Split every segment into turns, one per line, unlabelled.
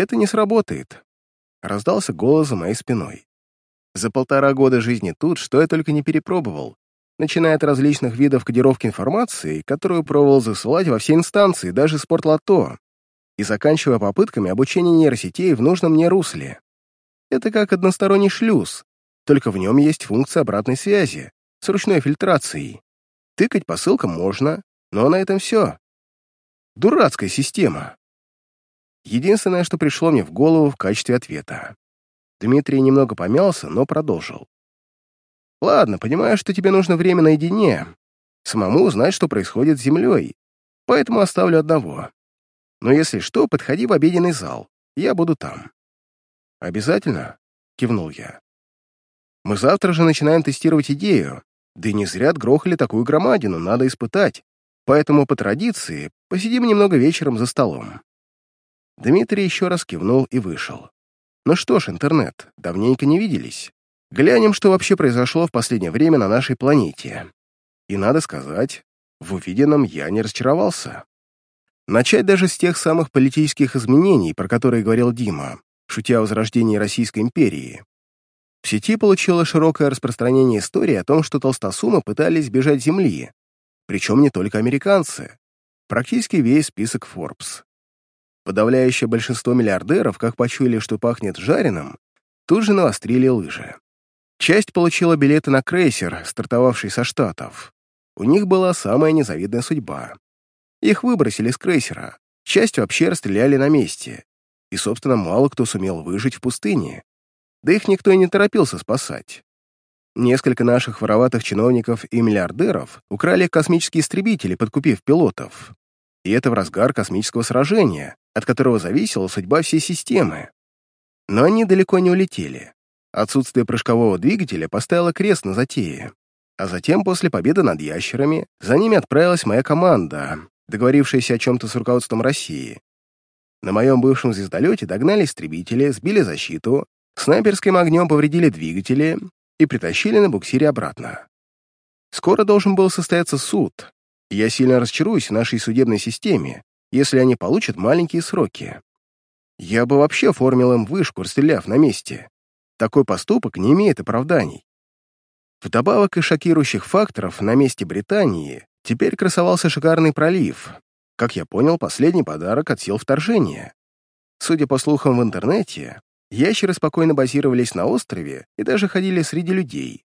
это не сработает. Раздался голос за моей спиной. За полтора года жизни тут, что я только не перепробовал, начиная от различных видов кодировки информации, которую пробовал засылать во все инстанции, даже спортлото, и заканчивая попытками обучения нейросетей в нужном мне русле. Это как односторонний шлюз, только в нем есть функция обратной связи с ручной фильтрацией. Тыкать по ссылкам можно, но на этом все. Дурацкая система. Единственное, что пришло мне в голову в качестве ответа. Дмитрий немного помялся, но продолжил. «Ладно, понимаю, что тебе нужно время наедине, самому узнать, что происходит с Землей, поэтому оставлю одного. Но если что, подходи в обеденный зал, я буду там». «Обязательно?» — кивнул я. «Мы завтра же начинаем тестировать идею, да и не зря отгрохали такую громадину, надо испытать, поэтому по традиции посидим немного вечером за столом». Дмитрий еще раз кивнул и вышел. Ну что ж, интернет, давненько не виделись. Глянем, что вообще произошло в последнее время на нашей планете. И надо сказать, в увиденном я не разочаровался. Начать даже с тех самых политических изменений, про которые говорил Дима, шутя о возрождении Российской империи. В сети получила широкое распространение истории о том, что толстосумы пытались бежать Земли, причем не только американцы, практически весь список Forbes. Подавляющее большинство миллиардеров, как почуяли, что пахнет жареным, тут же навострили лыжи. Часть получила билеты на крейсер, стартовавший со Штатов. У них была самая незавидная судьба. Их выбросили с крейсера, часть вообще расстреляли на месте. И, собственно, мало кто сумел выжить в пустыне. Да их никто и не торопился спасать. Несколько наших вороватых чиновников и миллиардеров украли космические истребители, подкупив пилотов. И это в разгар космического сражения, от которого зависела судьба всей системы. Но они далеко не улетели. Отсутствие прыжкового двигателя поставило крест на затее. А затем, после победы над ящерами, за ними отправилась моя команда, договорившаяся о чем-то с руководством России. На моем бывшем звездолете догнали истребители, сбили защиту, снайперским огнем повредили двигатели и притащили на буксире обратно. Скоро должен был состояться суд, я сильно расчаруюсь в нашей судебной системе, если они получат маленькие сроки. Я бы вообще оформил им вышку, расстреляв на месте. Такой поступок не имеет оправданий. Вдобавок из шокирующих факторов на месте Британии теперь красовался шикарный пролив. Как я понял, последний подарок от сил вторжения. Судя по слухам в интернете, ящеры спокойно базировались на острове и даже ходили среди людей.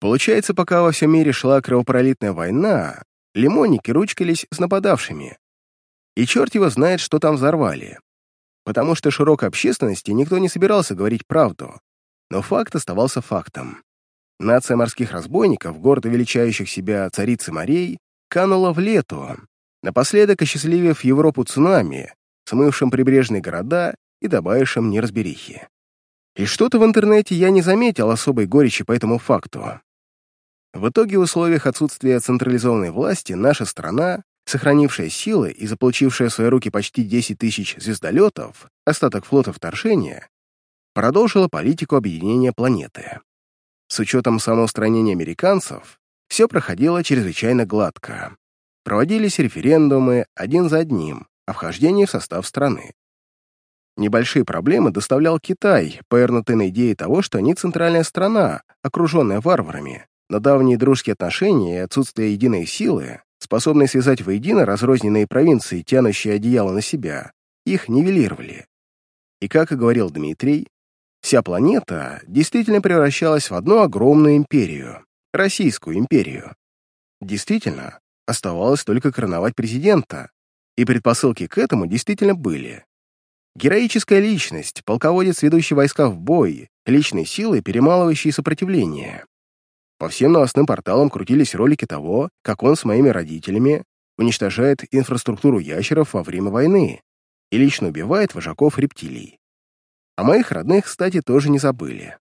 Получается, пока во всем мире шла кровопролитная война, лимонники ручкались с нападавшими, и черт его знает, что там взорвали. Потому что широкой общественности никто не собирался говорить правду. Но факт оставался фактом. Нация морских разбойников, гордо величающих себя царицы морей, канула в лету, напоследок осчастливив Европу цунами, смывшим прибрежные города и добавившим неразберихи. И что-то в интернете я не заметил особой горечи по этому факту. В итоге в условиях отсутствия централизованной власти наша страна сохранившая силы и заполучившая в свои руки почти 10 тысяч звездолетов, остаток флота вторжения, продолжила политику объединения планеты. С учетом самоустранения американцев, все проходило чрезвычайно гладко. Проводились референдумы один за одним о вхождении в состав страны. Небольшие проблемы доставлял Китай, повернутый на идее того, что они центральная страна, окруженная варварами, но давние дружеские отношения и отсутствие единой силы способные связать воедино разрозненные провинции, тянущие одеяло на себя, их нивелировали. И, как и говорил Дмитрий, вся планета действительно превращалась в одну огромную империю, Российскую империю. Действительно, оставалось только короновать президента, и предпосылки к этому действительно были. Героическая личность, полководец, ведущий войска в бой, личной силой, перемалывающей сопротивление. По всем новостным порталам крутились ролики того, как он с моими родителями уничтожает инфраструктуру ящеров во время войны и лично убивает вожаков рептилий. А моих родных, кстати, тоже не забыли.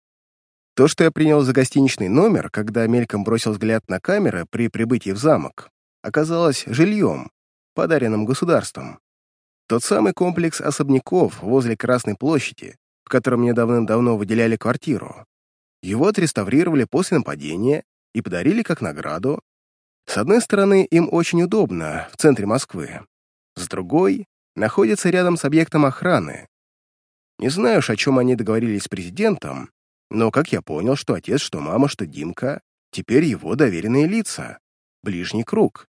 То, что я принял за гостиничный номер, когда мельком бросил взгляд на камеры при прибытии в замок, оказалось жильем, подаренным государством. Тот самый комплекс особняков возле Красной площади, в котором мне давным-давно выделяли квартиру. Его отреставрировали после нападения и подарили как награду. С одной стороны, им очень удобно, в центре Москвы. С другой, находится рядом с объектом охраны. Не знаю уж, о чем они договорились с президентом, но как я понял, что отец, что мама, что Димка теперь его доверенные лица, ближний круг.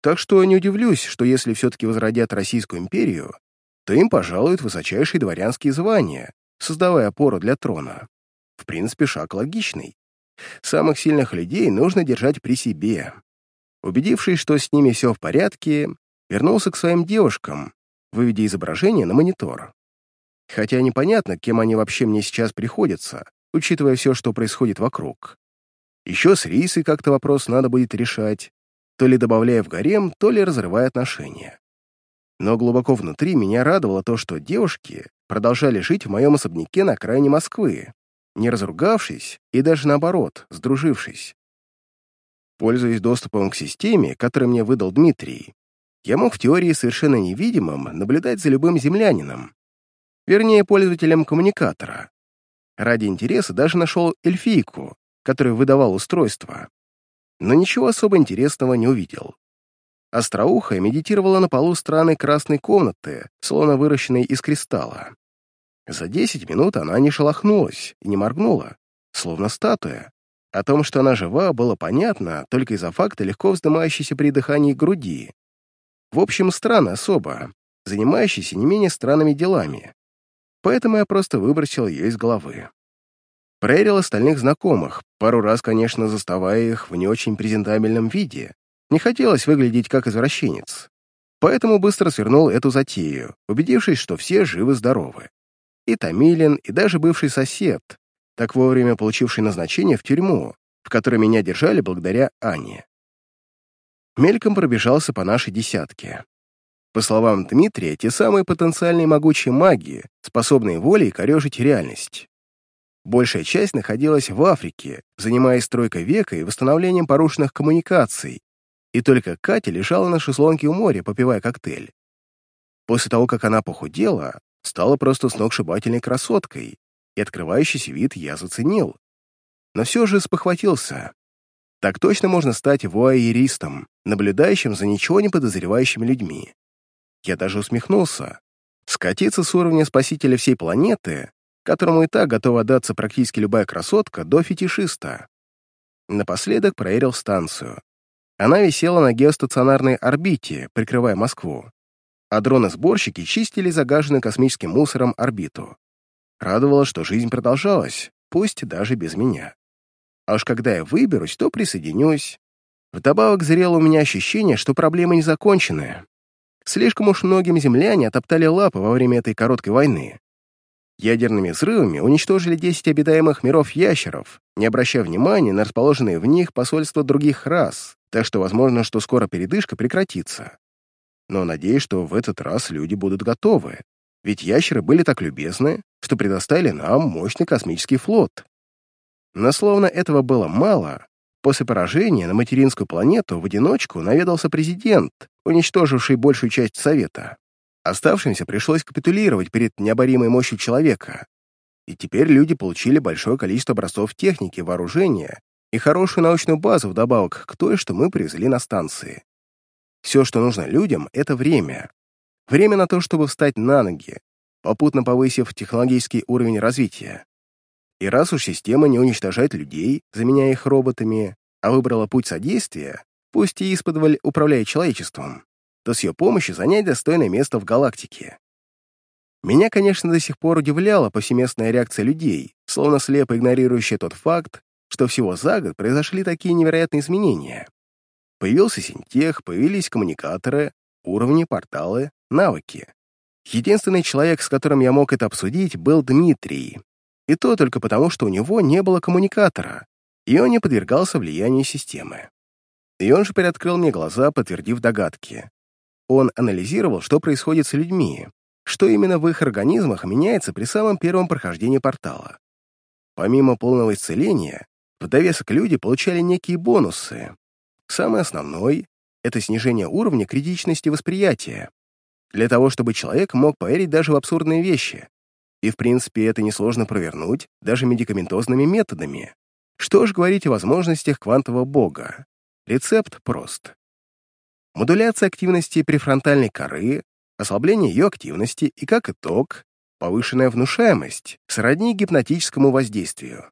Так что не удивлюсь, что если все-таки возродят Российскую империю, то им пожалуют высочайшие дворянские звания, создавая опору для трона. В принципе, шаг логичный. Самых сильных людей нужно держать при себе. Убедившись, что с ними все в порядке, вернулся к своим девушкам, выведя изображение на монитор. Хотя непонятно, кем они вообще мне сейчас приходятся, учитывая все, что происходит вокруг. Еще с Рисой как-то вопрос надо будет решать, то ли добавляя в гарем, то ли разрывая отношения. Но глубоко внутри меня радовало то, что девушки продолжали жить в моем особняке на окраине Москвы, не разругавшись и даже наоборот, сдружившись. Пользуясь доступом к системе, который мне выдал Дмитрий, я мог в теории совершенно невидимым наблюдать за любым землянином, вернее, пользователем коммуникатора. Ради интереса даже нашел эльфийку, который выдавал устройство, но ничего особо интересного не увидел. Остроухая медитировала на полу странной красной комнаты, словно выращенной из кристалла. За десять минут она не шелохнулась и не моргнула, словно статуя. О том, что она жива, было понятно только из-за факта легко вздымающейся при дыхании груди. В общем, странная особа, занимающаяся не менее странными делами. Поэтому я просто выбросил ее из головы. Проверил остальных знакомых, пару раз, конечно, заставая их в не очень презентабельном виде. Не хотелось выглядеть как извращенец. Поэтому быстро свернул эту затею, убедившись, что все живы-здоровы. И Томилин, и даже бывший сосед, так вовремя получивший назначение в тюрьму, в которой меня держали благодаря Ане. Мельком пробежался по нашей десятке. По словам Дмитрия, те самые потенциальные могучие маги, способные волей корежить реальность. Большая часть находилась в Африке, занимаясь стройкой века и восстановлением порушенных коммуникаций, и только Катя лежала на шезлонге у моря, попивая коктейль. После того, как она похудела, стала просто сногсшибательной красоткой, и открывающийся вид я заценил. Но все же спохватился. Так точно можно стать вуайеристом, наблюдающим за ничего не подозревающими людьми. Я даже усмехнулся. Скатиться с уровня спасителя всей планеты, которому и так готова отдаться практически любая красотка, до фетишиста. Напоследок проверил станцию. Она висела на геостационарной орбите, прикрывая Москву, а дроны-сборщики чистили загаженную космическим мусором орбиту. Радовало, что жизнь продолжалась, пусть даже без меня. А уж когда я выберусь, то присоединюсь. Вдобавок зрело у меня ощущение, что проблема не законченная. Слишком уж многим земляне отоптали лапы во время этой короткой войны. Ядерными взрывами уничтожили 10 обитаемых миров ящеров, не обращая внимания на расположенные в них посольства других рас, так что возможно, что скоро передышка прекратится. Но надеюсь, что в этот раз люди будут готовы, ведь ящеры были так любезны, что предоставили нам мощный космический флот. Но словно этого было мало, после поражения на материнскую планету в одиночку наведался президент, уничтоживший большую часть Совета. Оставшимся пришлось капитулировать перед необоримой мощью человека. И теперь люди получили большое количество образцов техники, вооружения и хорошую научную базу вдобавок к той, что мы привезли на станции. Все, что нужно людям, — это время. Время на то, чтобы встать на ноги, попутно повысив технологический уровень развития. И раз уж система не уничтожает людей, заменяя их роботами, а выбрала путь содействия, пусть и исподволь управляет человечеством, то с ее помощью занять достойное место в галактике. Меня, конечно, до сих пор удивляла повсеместная реакция людей, словно слепо игнорирующая тот факт, что всего за год произошли такие невероятные изменения. Появился синтех, появились коммуникаторы, уровни, порталы, навыки. Единственный человек, с которым я мог это обсудить, был Дмитрий. И то только потому, что у него не было коммуникатора, и он не подвергался влиянию системы. И он же приоткрыл мне глаза, подтвердив догадки. Он анализировал, что происходит с людьми, что именно в их организмах меняется при самом первом прохождении портала. Помимо полного исцеления, в довесок люди получали некие бонусы. Самый основной — это снижение уровня критичности восприятия, для того, чтобы человек мог поверить даже в абсурдные вещи. И, в принципе, это несложно провернуть даже медикаментозными методами. Что ж говорить о возможностях квантового бога. Рецепт прост модуляция активности префронтальной коры, ослабление ее активности и, как итог, повышенная внушаемость, сродни гипнотическому воздействию.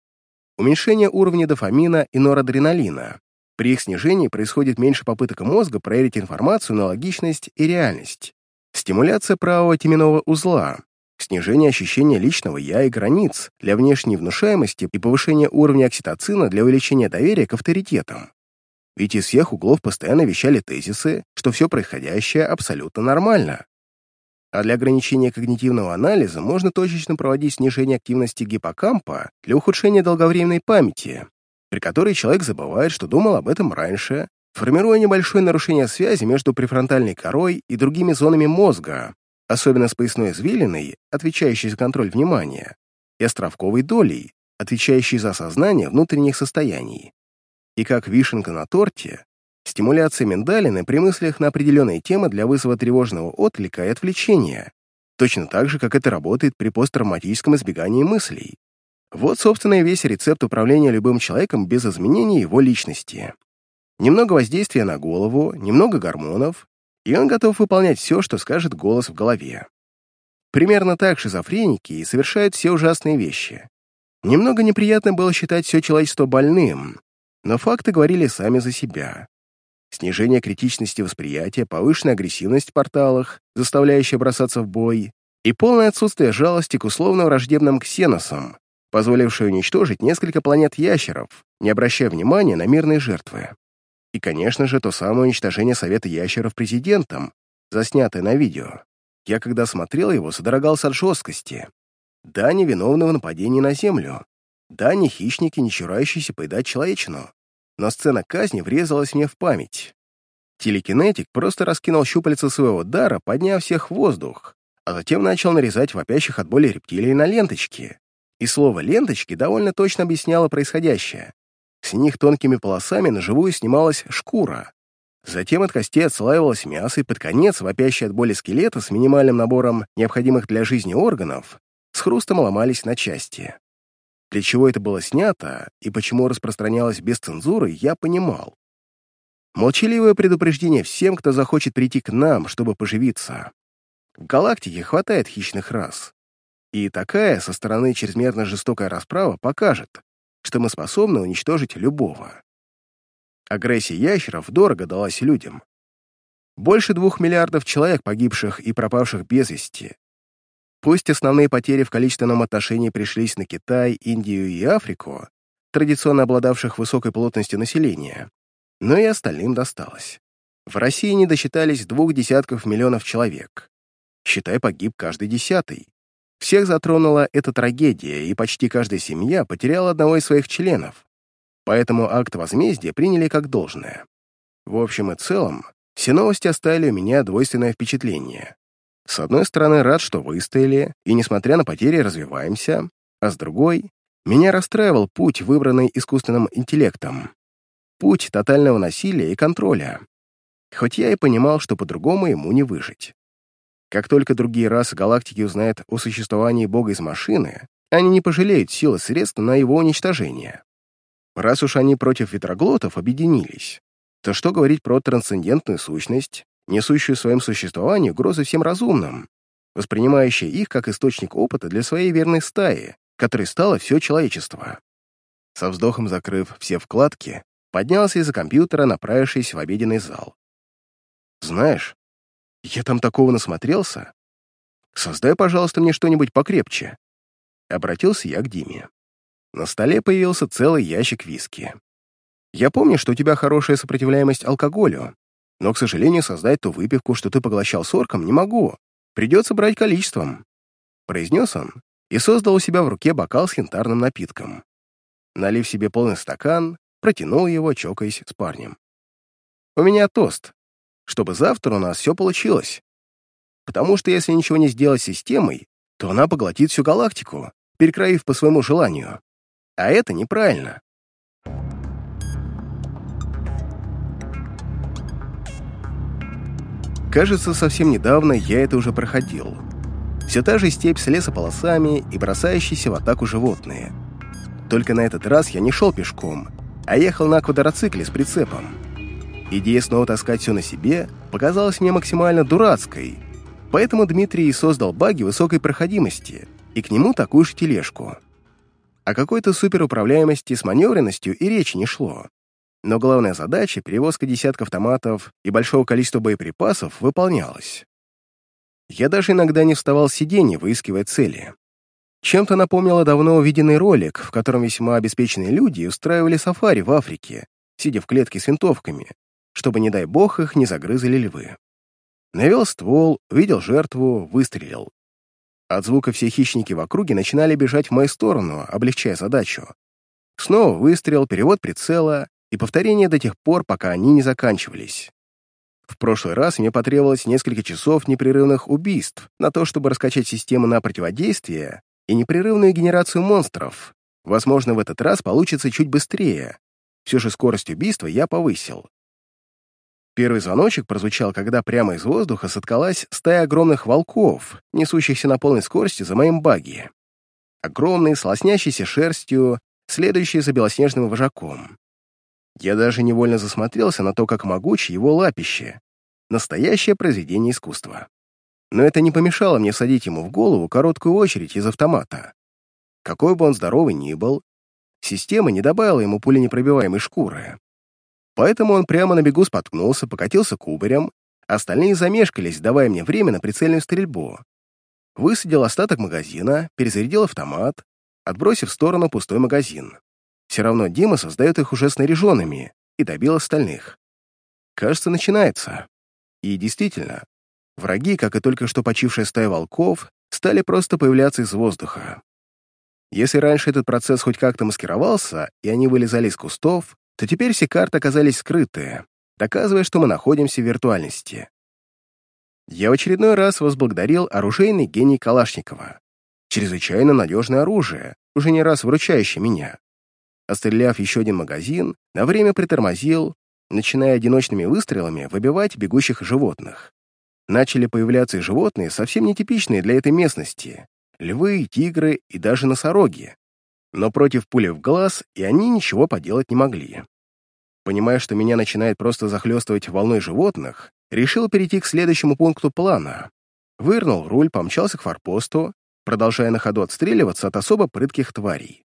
Уменьшение уровня дофамина и норадреналина. При их снижении происходит меньше попыток мозга проверить информацию на логичность и реальность. Стимуляция правого теменного узла, снижение ощущения личного «я» и границ для внешней внушаемости и повышение уровня окситоцина для увеличения доверия к авторитетам. Ведь из всех углов постоянно вещали тезисы, что все происходящее абсолютно нормально. А для ограничения когнитивного анализа можно точечно проводить снижение активности гиппокампа для ухудшения долговременной памяти, при которой человек забывает, что думал об этом раньше, формируя небольшое нарушение связи между префронтальной корой и другими зонами мозга, особенно с поясной извилиной, отвечающей за контроль внимания, и островковой долей, отвечающей за осознание внутренних состояний. И как вишенка на торте, стимуляция миндалины при мыслях на определенные темы для вызова тревожного отклика и отвлечения, точно так же, как это работает при посттравматическом избегании мыслей. Вот, собственно, и весь рецепт управления любым человеком без изменения его личности. Немного воздействия на голову, немного гормонов, и он готов выполнять все, что скажет голос в голове. Примерно так шизофреники и совершают все ужасные вещи. Немного неприятно было считать все человечество больным, но факты говорили сами за себя. Снижение критичности восприятия, повышенная агрессивность в порталах, заставляющая бросаться в бой, и полное отсутствие жалости к условно-враждебным ксеносам, позволившее уничтожить несколько планет ящеров, не обращая внимания на мирные жертвы. И, конечно же, то самое уничтожение Совета Ящеров президентом, заснятое на видео. Я, когда смотрел его, содрогался от жесткости. Да, невиновны в нападении на Землю. Да, не хищники, не чурающиеся поедать человечину. Но сцена казни врезалась мне в память. Телекинетик просто раскинул щупальца своего дара, подняв всех в воздух, а затем начал нарезать вопящих от боли рептилий на ленточки. И слово «ленточки» довольно точно объясняло происходящее. С них тонкими полосами на живую снималась шкура. Затем от костей отслаивалось мясо, и под конец, вопящий от боли скелета с минимальным набором необходимых для жизни органов, с хрустом ломались на части. Для чего это было снято и почему распространялось без цензуры, я понимал. Молчаливое предупреждение всем, кто захочет прийти к нам, чтобы поживиться. В галактике хватает хищных рас. И такая со стороны чрезмерно жестокая расправа покажет, что мы способны уничтожить любого. Агрессия ящеров дорого далась людям. Больше двух миллиардов человек, погибших и пропавших без вести. Пусть основные потери в количественном отношении пришлись на Китай, Индию и Африку, традиционно обладавших высокой плотностью населения, но и остальным досталось. В России не досчитались двух десятков миллионов человек. Считай, погиб каждый десятый. Всех затронула эта трагедия, и почти каждая семья потеряла одного из своих членов. Поэтому акт возмездия приняли как должное. В общем и целом, все новости оставили у меня двойственное впечатление. С одной стороны, рад, что выстояли, и, несмотря на потери, развиваемся, а с другой, меня расстраивал путь, выбранный искусственным интеллектом. Путь тотального насилия и контроля. Хоть я и понимал, что по-другому ему не выжить. Как только другие расы галактики узнают о существовании Бога из машины, они не пожалеют сил и средств на его уничтожение. Раз уж они против ветроглотов объединились, то что говорить про трансцендентную сущность, несущую своим существованию угрозы всем разумным, воспринимающая их как источник опыта для своей верной стаи, которой стало все человечество. Со вздохом закрыв все вкладки, поднялся из-за компьютера, направившись в обеденный зал. «Знаешь, я там такого насмотрелся. Создай, пожалуйста, мне что-нибудь покрепче. Обратился я к Диме. На столе появился целый ящик виски. Я помню, что у тебя хорошая сопротивляемость алкоголю, но, к сожалению, создать ту выпивку, что ты поглощал сорком, не могу. Придется брать количеством. Произнес он и создал у себя в руке бокал с янтарным напитком. Налив себе полный стакан, протянул его, чокаясь с парнем. «У меня тост чтобы завтра у нас все получилось. Потому что если ничего не сделать с системой, то она поглотит всю галактику, перекроив по своему желанию. А это неправильно. Кажется, совсем недавно я это уже проходил. Все та же степь с лесополосами и бросающиеся в атаку животные. Только на этот раз я не шел пешком, а ехал на квадроцикле с прицепом. Идея снова таскать все на себе показалась мне максимально дурацкой, Поэтому Дмитрий и создал баги высокой проходимости, и к нему такую же тележку. О какой-то суперуправляемости с маневренностью и речи не шло. Но главная задача — перевозка десятков автоматов и большого количества боеприпасов — выполнялась. Я даже иногда не вставал с сиденья, выискивая цели. Чем-то напомнило давно увиденный ролик, в котором весьма обеспеченные люди устраивали сафари в Африке, сидя в клетке с винтовками, чтобы, не дай бог, их не загрызли львы. Навел ствол, видел жертву, выстрелил. От звука все хищники в округе начинали бежать в мою сторону, облегчая задачу. Снова выстрел, перевод прицела и повторение до тех пор, пока они не заканчивались. В прошлый раз мне потребовалось несколько часов непрерывных убийств на то, чтобы раскачать систему на противодействие и непрерывную генерацию монстров. Возможно, в этот раз получится чуть быстрее. Все же скорость убийства я повысил. Первый звоночек прозвучал, когда прямо из воздуха соткалась стая огромных волков, несущихся на полной скорости за моим багги. Огромные, с шерстью, следующие за белоснежным вожаком. Я даже невольно засмотрелся на то, как могуче его лапище. Настоящее произведение искусства. Но это не помешало мне садить ему в голову короткую очередь из автомата. Какой бы он здоровый ни был, система не добавила ему пуленепробиваемой шкуры. Поэтому он прямо на бегу споткнулся, покатился кубарем, остальные замешкались, давая мне время на прицельную стрельбу. Высадил остаток магазина, перезарядил автомат, отбросив в сторону пустой магазин. Все равно Дима создает их уже снаряженными и добил остальных. Кажется, начинается. И действительно, враги, как и только что почившая стая волков, стали просто появляться из воздуха. Если раньше этот процесс хоть как-то маскировался, и они вылезали из кустов, то теперь все карты оказались скрытые, доказывая, что мы находимся в виртуальности. Я в очередной раз возблагодарил оружейный гений Калашникова. Чрезвычайно надежное оружие, уже не раз вручающее меня. Остреляв еще один магазин, на время притормозил, начиная одиночными выстрелами выбивать бегущих животных. Начали появляться и животные, совсем нетипичные для этой местности. Львы, тигры и даже носороги, но против пули в глаз и они ничего поделать не могли. Понимая, что меня начинает просто захлестывать волной животных, решил перейти к следующему пункту плана. Вырнул руль, помчался к форпосту, продолжая на ходу отстреливаться от особо прытких тварей.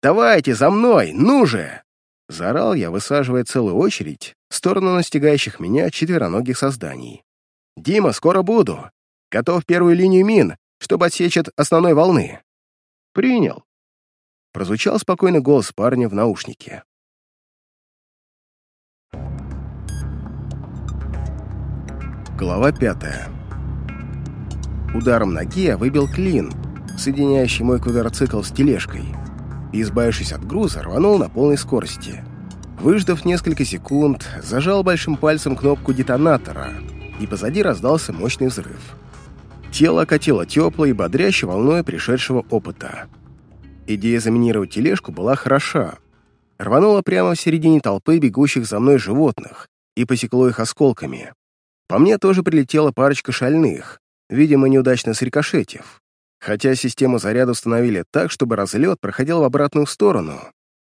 «Давайте, за мной! Ну же!» Заорал я, высаживая целую очередь в сторону настигающих меня четвероногих созданий. «Дима, скоро буду! Готов первую линию мин, чтобы отсечь от основной волны!» «Принял!» прозвучал спокойный голос парня в наушнике. Глава пятая. Ударом ноги я выбил клин, соединяющий мой квадроцикл с тележкой, и, избавившись от груза, рванул на полной скорости. Выждав несколько секунд, зажал большим пальцем кнопку детонатора, и позади раздался мощный взрыв. Тело окатило теплой и бодрящей волной пришедшего опыта. Идея заминировать тележку была хороша. Рванула прямо в середине толпы бегущих за мной животных и посекло их осколками. По мне тоже прилетела парочка шальных, видимо, неудачно срикошетив. Хотя систему заряда установили так, чтобы разлет проходил в обратную сторону.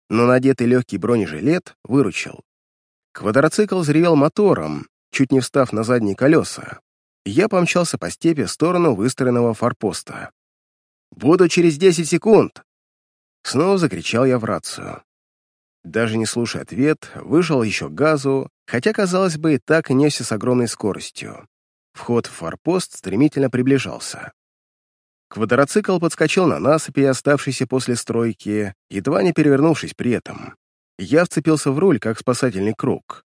Но надетый легкий бронежилет выручил. Квадроцикл взревел мотором, чуть не встав на задние колеса. Я помчался по степи в сторону выстроенного форпоста. «Буду через 10 секунд!» Снова закричал я в рацию. Даже не слушая ответ, выжал еще газу, хотя, казалось бы, и так несся с огромной скоростью. Вход в форпост стремительно приближался. Квадроцикл подскочил на насыпи, оставшейся после стройки, едва не перевернувшись при этом. Я вцепился в руль, как спасательный круг.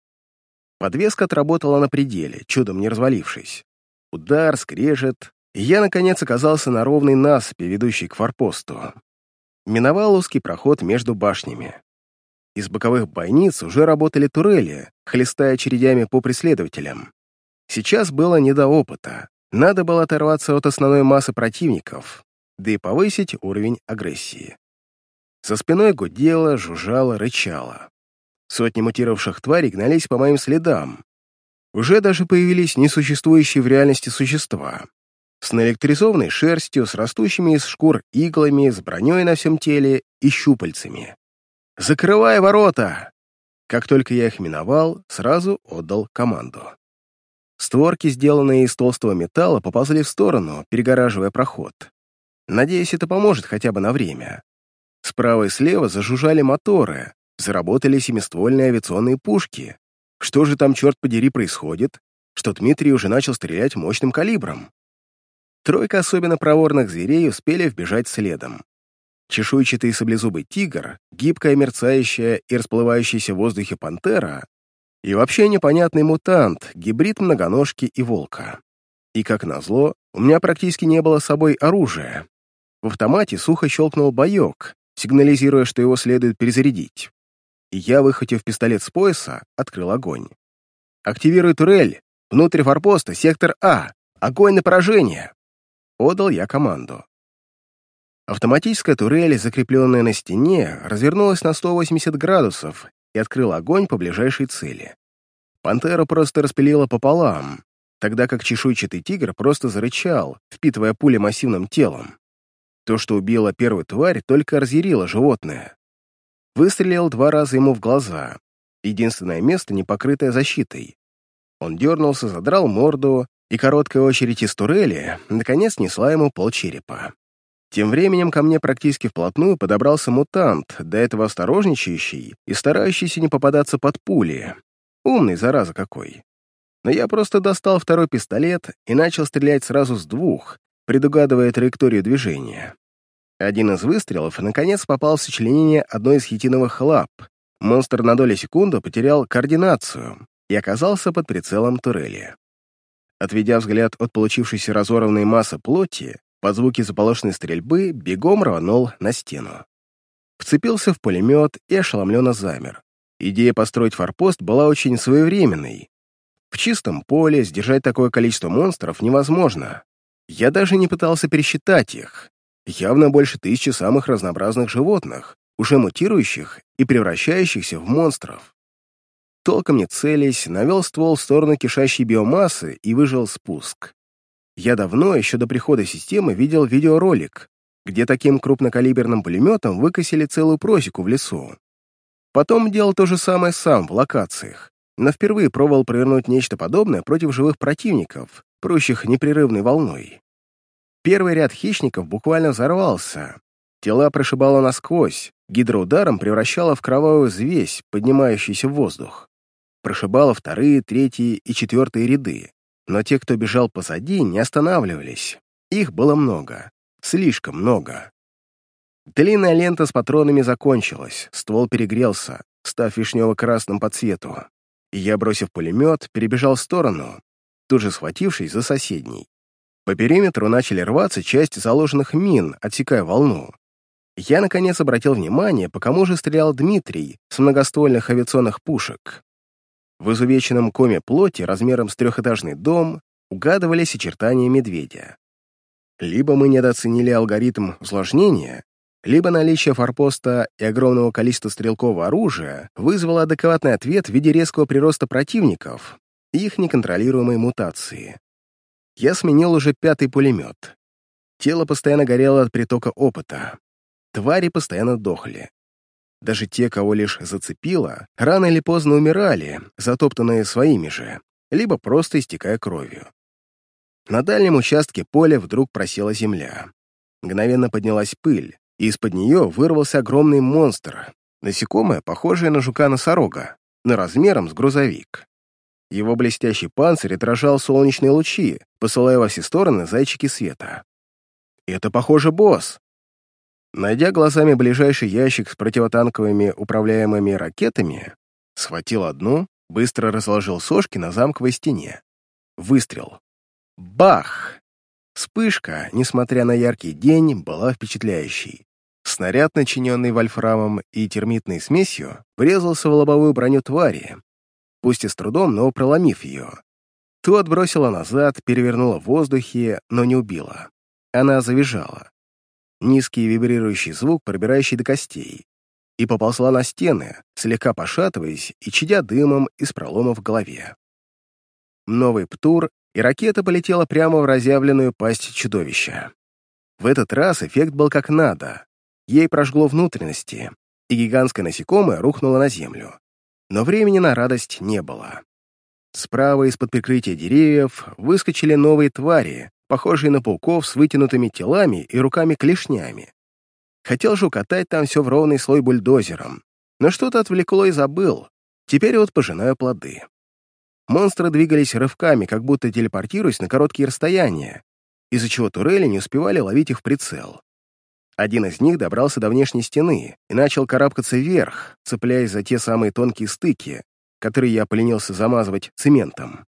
Подвеска отработала на пределе, чудом не развалившись. Удар, скрежет, и я, наконец, оказался на ровной насыпи, ведущей к форпосту миновал узкий проход между башнями. Из боковых бойниц уже работали турели, хлестая очередями по преследователям. Сейчас было не до опыта. Надо было оторваться от основной массы противников, да и повысить уровень агрессии. За спиной гудело, жужжало, рычало. Сотни мутировавших тварей гнались по моим следам. Уже даже появились несуществующие в реальности существа с наэлектризованной шерстью, с растущими из шкур иглами, с броней на всем теле и щупальцами. «Закрывай ворота!» Как только я их миновал, сразу отдал команду. Створки, сделанные из толстого металла, поползли в сторону, перегораживая проход. Надеюсь, это поможет хотя бы на время. Справа и слева зажужжали моторы, заработали семиствольные авиационные пушки. Что же там, черт подери, происходит? Что Дмитрий уже начал стрелять мощным калибром. Тройка особенно проворных зверей успели вбежать следом. Чешуйчатый саблезубый тигр, гибкая, мерцающая и расплывающаяся в воздухе пантера и вообще непонятный мутант, гибрид многоножки и волка. И, как назло, у меня практически не было с собой оружия. В автомате сухо щелкнул боек, сигнализируя, что его следует перезарядить. И я, выхватив пистолет с пояса, открыл огонь. «Активируй турель! Внутрь форпоста, сектор А! Огонь на поражение!» Отдал я команду. Автоматическая турель, закрепленная на стене, развернулась на 180 градусов и открыл огонь по ближайшей цели. Пантера просто распилила пополам, тогда как чешуйчатый тигр просто зарычал, впитывая пули массивным телом. То, что убило первую тварь, только разъярило животное. Выстрелил два раза ему в глаза. Единственное место, не покрытое защитой. Он дернулся, задрал морду, и короткая очередь из турели наконец несла ему полчерепа. Тем временем ко мне практически вплотную подобрался мутант, до этого осторожничающий и старающийся не попадаться под пули. Умный, зараза какой. Но я просто достал второй пистолет и начал стрелять сразу с двух, предугадывая траекторию движения. Один из выстрелов, наконец, попал в сочленение одной из хитиновых лап. Монстр на долю секунды потерял координацию и оказался под прицелом турели. Отведя взгляд от получившейся разорванной массы плоти, под звуки заполошенной стрельбы бегом рванул на стену. Вцепился в пулемет и ошеломленно замер. Идея построить форпост была очень своевременной. В чистом поле сдержать такое количество монстров невозможно. Я даже не пытался пересчитать их. Явно больше тысячи самых разнообразных животных, уже мутирующих и превращающихся в монстров. Толком не целясь, навел ствол в сторону кишащей биомассы и выжил спуск. Я давно, еще до прихода системы, видел видеоролик, где таким крупнокалиберным пулеметом выкосили целую просеку в лесу. Потом делал то же самое сам в локациях, но впервые пробовал провернуть нечто подобное против живых противников, прущих непрерывной волной. Первый ряд хищников буквально взорвался. Тела прошибало насквозь, гидроударом превращало в кровавую звесь, поднимающуюся в воздух. Прошибало вторые, третьи и четвертые ряды. Но те, кто бежал позади, не останавливались. Их было много. Слишком много. Длинная лента с патронами закончилась, ствол перегрелся, став вишнево-красным по цвету. И я, бросив пулемет, перебежал в сторону, тут же схватившись за соседний. По периметру начали рваться части заложенных мин, отсекая волну. Я, наконец, обратил внимание, по кому же стрелял Дмитрий с многоствольных авиационных пушек. В изувеченном коме плоти размером с трехэтажный дом угадывались очертания медведя. Либо мы недооценили алгоритм усложнения, либо наличие форпоста и огромного количества стрелкового оружия вызвало адекватный ответ в виде резкого прироста противников и их неконтролируемой мутации. Я сменил уже пятый пулемет. Тело постоянно горело от притока опыта. Твари постоянно дохли. Даже те, кого лишь зацепило, рано или поздно умирали, затоптанные своими же, либо просто истекая кровью. На дальнем участке поля вдруг просела земля. Мгновенно поднялась пыль, и из-под нее вырвался огромный монстр, насекомое, похожее на жука-носорога, но размером с грузовик. Его блестящий панцирь отражал солнечные лучи, посылая во все стороны зайчики света. «Это, похоже, босс!» Найдя глазами ближайший ящик с противотанковыми управляемыми ракетами, схватил одну, быстро разложил сошки на замковой стене. Выстрел. Бах! Вспышка, несмотря на яркий день, была впечатляющей. Снаряд, начиненный вольфрамом и термитной смесью, врезался в лобовую броню твари, пусть и с трудом, но проломив ее. Ту отбросила назад, перевернула в воздухе, но не убила. Она завизжала низкий вибрирующий звук, пробирающий до костей, и поползла на стены, слегка пошатываясь и чадя дымом из пролома в голове. Новый птур, и ракета полетела прямо в разъявленную пасть чудовища. В этот раз эффект был как надо. Ей прожгло внутренности, и гигантское насекомое рухнуло на землю. Но времени на радость не было. Справа из-под прикрытия деревьев выскочили новые твари, похожие на пауков с вытянутыми телами и руками-клешнями. Хотел же укатать там все в ровный слой бульдозером, но что-то отвлекло и забыл. Теперь вот пожинаю плоды. Монстры двигались рывками, как будто телепортируясь на короткие расстояния, из-за чего турели не успевали ловить их в прицел. Один из них добрался до внешней стены и начал карабкаться вверх, цепляясь за те самые тонкие стыки, которые я поленился замазывать цементом.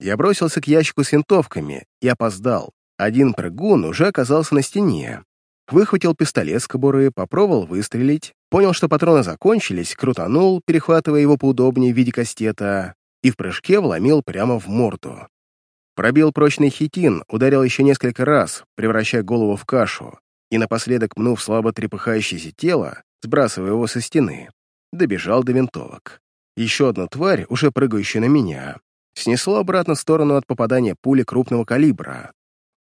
Я бросился к ящику с винтовками и опоздал. Один прыгун уже оказался на стене. Выхватил пистолет с кобуры, попробовал выстрелить, понял, что патроны закончились, крутанул, перехватывая его поудобнее в виде кастета, и в прыжке вломил прямо в морду. Пробил прочный хитин, ударил еще несколько раз, превращая голову в кашу, и напоследок, пнув слабо трепыхающееся тело, сбрасывая его со стены, добежал до винтовок. Еще одна тварь, уже прыгающая на меня, снесло обратно в сторону от попадания пули крупного калибра.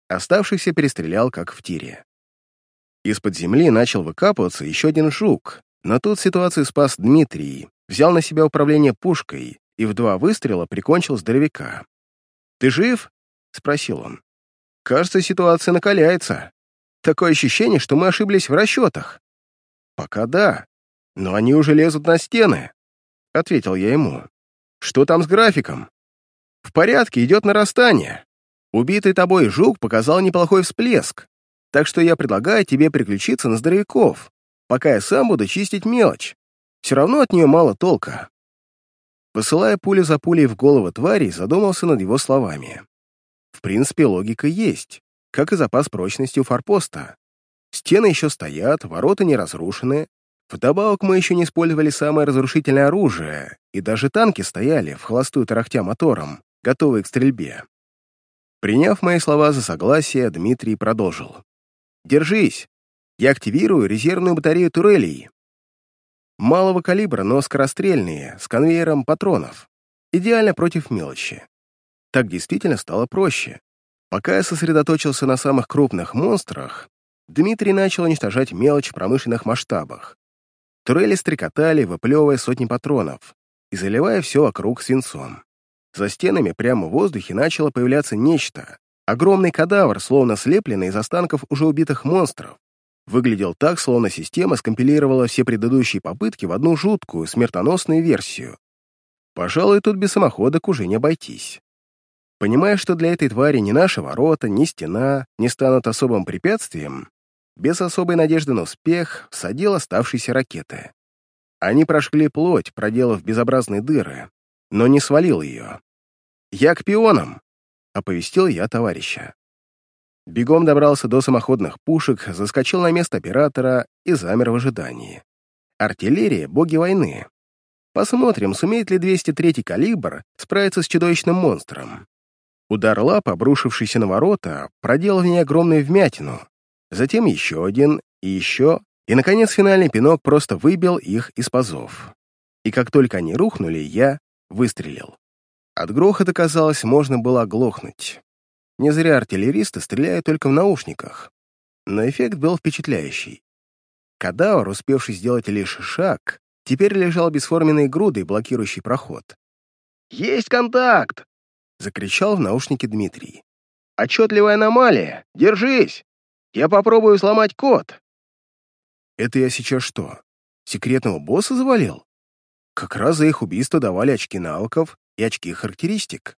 Оставшихся перестрелял, как в тире. Из-под земли начал выкапываться еще один жук, но тут ситуацию спас Дмитрий, взял на себя управление пушкой и в два выстрела прикончил здоровяка. «Ты жив?» — спросил он. «Кажется, ситуация накаляется. Такое ощущение, что мы ошиблись в расчетах». «Пока да, но они уже лезут на стены. — ответил я ему. «Что там с графиком?» «В порядке, идет нарастание. Убитый тобой жук показал неплохой всплеск, так что я предлагаю тебе переключиться на здоровяков, пока я сам буду чистить мелочь. Все равно от нее мало толка». Посылая пулю за пулей в голову твари, задумался над его словами. В принципе, логика есть, как и запас прочности у форпоста. Стены еще стоят, ворота не разрушены, Вдобавок мы еще не использовали самое разрушительное оружие, и даже танки стояли, в холостую тарахтя мотором, готовые к стрельбе. Приняв мои слова за согласие, Дмитрий продолжил. «Держись! Я активирую резервную батарею турелей. Малого калибра, но скорострельные, с конвейером патронов. Идеально против мелочи. Так действительно стало проще. Пока я сосредоточился на самых крупных монстрах, Дмитрий начал уничтожать мелочь в промышленных масштабах. Турели стрекотали, выплевывая сотни патронов и заливая все вокруг свинцом. За стенами прямо в воздухе начало появляться нечто. Огромный кадавр, словно слепленный из останков уже убитых монстров. Выглядел так, словно система скомпилировала все предыдущие попытки в одну жуткую, смертоносную версию. Пожалуй, тут без самоходок уже не обойтись. Понимая, что для этой твари ни наши ворота, ни стена не станут особым препятствием, без особой надежды на успех, всадил оставшиеся ракеты. Они прошли плоть, проделав безобразные дыры, но не свалил ее. «Я к пионам!» — оповестил я товарища. Бегом добрался до самоходных пушек, заскочил на место оператора и замер в ожидании. Артиллерия — боги войны. Посмотрим, сумеет ли 203-й калибр справиться с чудовищным монстром. Удар лап, обрушившийся на ворота, проделал в ней огромную вмятину, затем еще один и еще, и, наконец, финальный пинок просто выбил их из пазов. И как только они рухнули, я выстрелил. От грохота, казалось, можно было оглохнуть. Не зря артиллеристы стреляют только в наушниках. Но эффект был впечатляющий. Кадавр, успевший сделать лишь шаг, теперь лежал бесформенной грудой, блокирующий проход. «Есть контакт!» — закричал в наушнике Дмитрий. «Отчетливая аномалия! Держись!» Я попробую сломать код. Это я сейчас что, секретного босса завалил? Как раз за их убийство давали очки навыков и очки характеристик.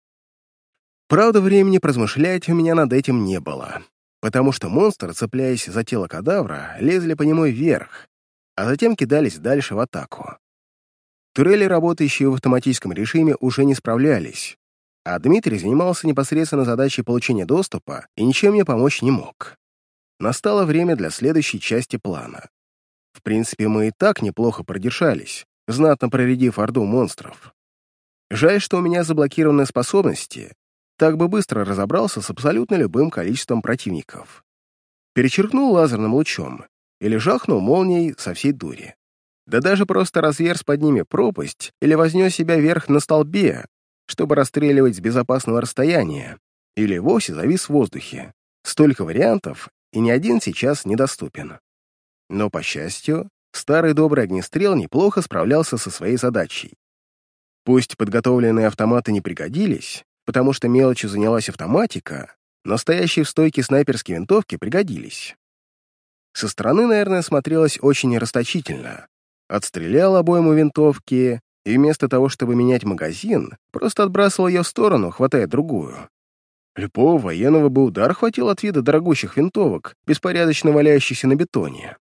Правда, времени поразмышлять у меня над этим не было, потому что монстры, цепляясь за тело кадавра, лезли по нему вверх, а затем кидались дальше в атаку. Турели, работающие в автоматическом режиме, уже не справлялись, а Дмитрий занимался непосредственно задачей получения доступа и ничем мне помочь не мог настало время для следующей части плана. В принципе, мы и так неплохо продержались, знатно проредив орду монстров. Жаль, что у меня заблокированы способности, так бы быстро разобрался с абсолютно любым количеством противников. Перечеркнул лазерным лучом или жахнул молнией со всей дури. Да даже просто разверз под ними пропасть или вознес себя вверх на столбе, чтобы расстреливать с безопасного расстояния, или вовсе завис в воздухе. Столько вариантов, и ни один сейчас недоступен. Но, по счастью, старый добрый огнестрел неплохо справлялся со своей задачей. Пусть подготовленные автоматы не пригодились, потому что мелочью занялась автоматика, но стоящие в стойке снайперские винтовки пригодились. Со стороны, наверное, смотрелось очень расточительно. Отстрелял обойму винтовки, и вместо того, чтобы менять магазин, просто отбрасывал ее в сторону, хватая другую. Любого военного бы удар хватил от вида дорогущих винтовок, беспорядочно валяющихся на бетоне.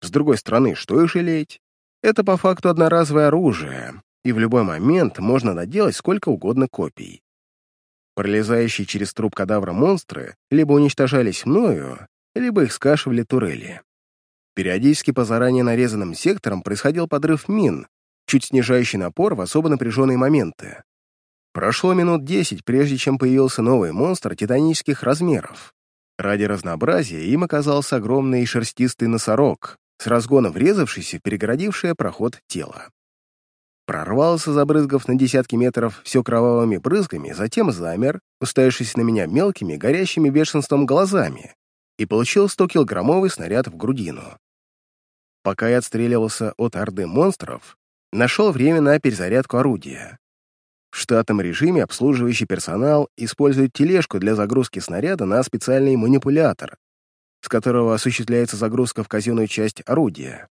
С другой стороны, что их жалеть? Это по факту одноразовое оружие, и в любой момент можно наделать сколько угодно копий. Пролезающие через труп кадавра монстры либо уничтожались мною, либо их скашивали турели. Периодически по заранее нарезанным секторам происходил подрыв мин, чуть снижающий напор в особо напряженные моменты. Прошло минут десять, прежде чем появился новый монстр титанических размеров. Ради разнообразия им оказался огромный шерстистый носорог, с разгона врезавшийся, перегородившее проход тела прорвался, забрызгав на десятки метров все кровавыми брызгами, затем замер, уставившись на меня мелкими, горящими бешенством глазами, и получил 100-килограммовый снаряд в грудину. Пока я отстреливался от орды монстров, нашел время на перезарядку орудия. В штатном режиме обслуживающий персонал использует тележку для загрузки снаряда на специальный манипулятор, с которого осуществляется загрузка в казенную часть орудия.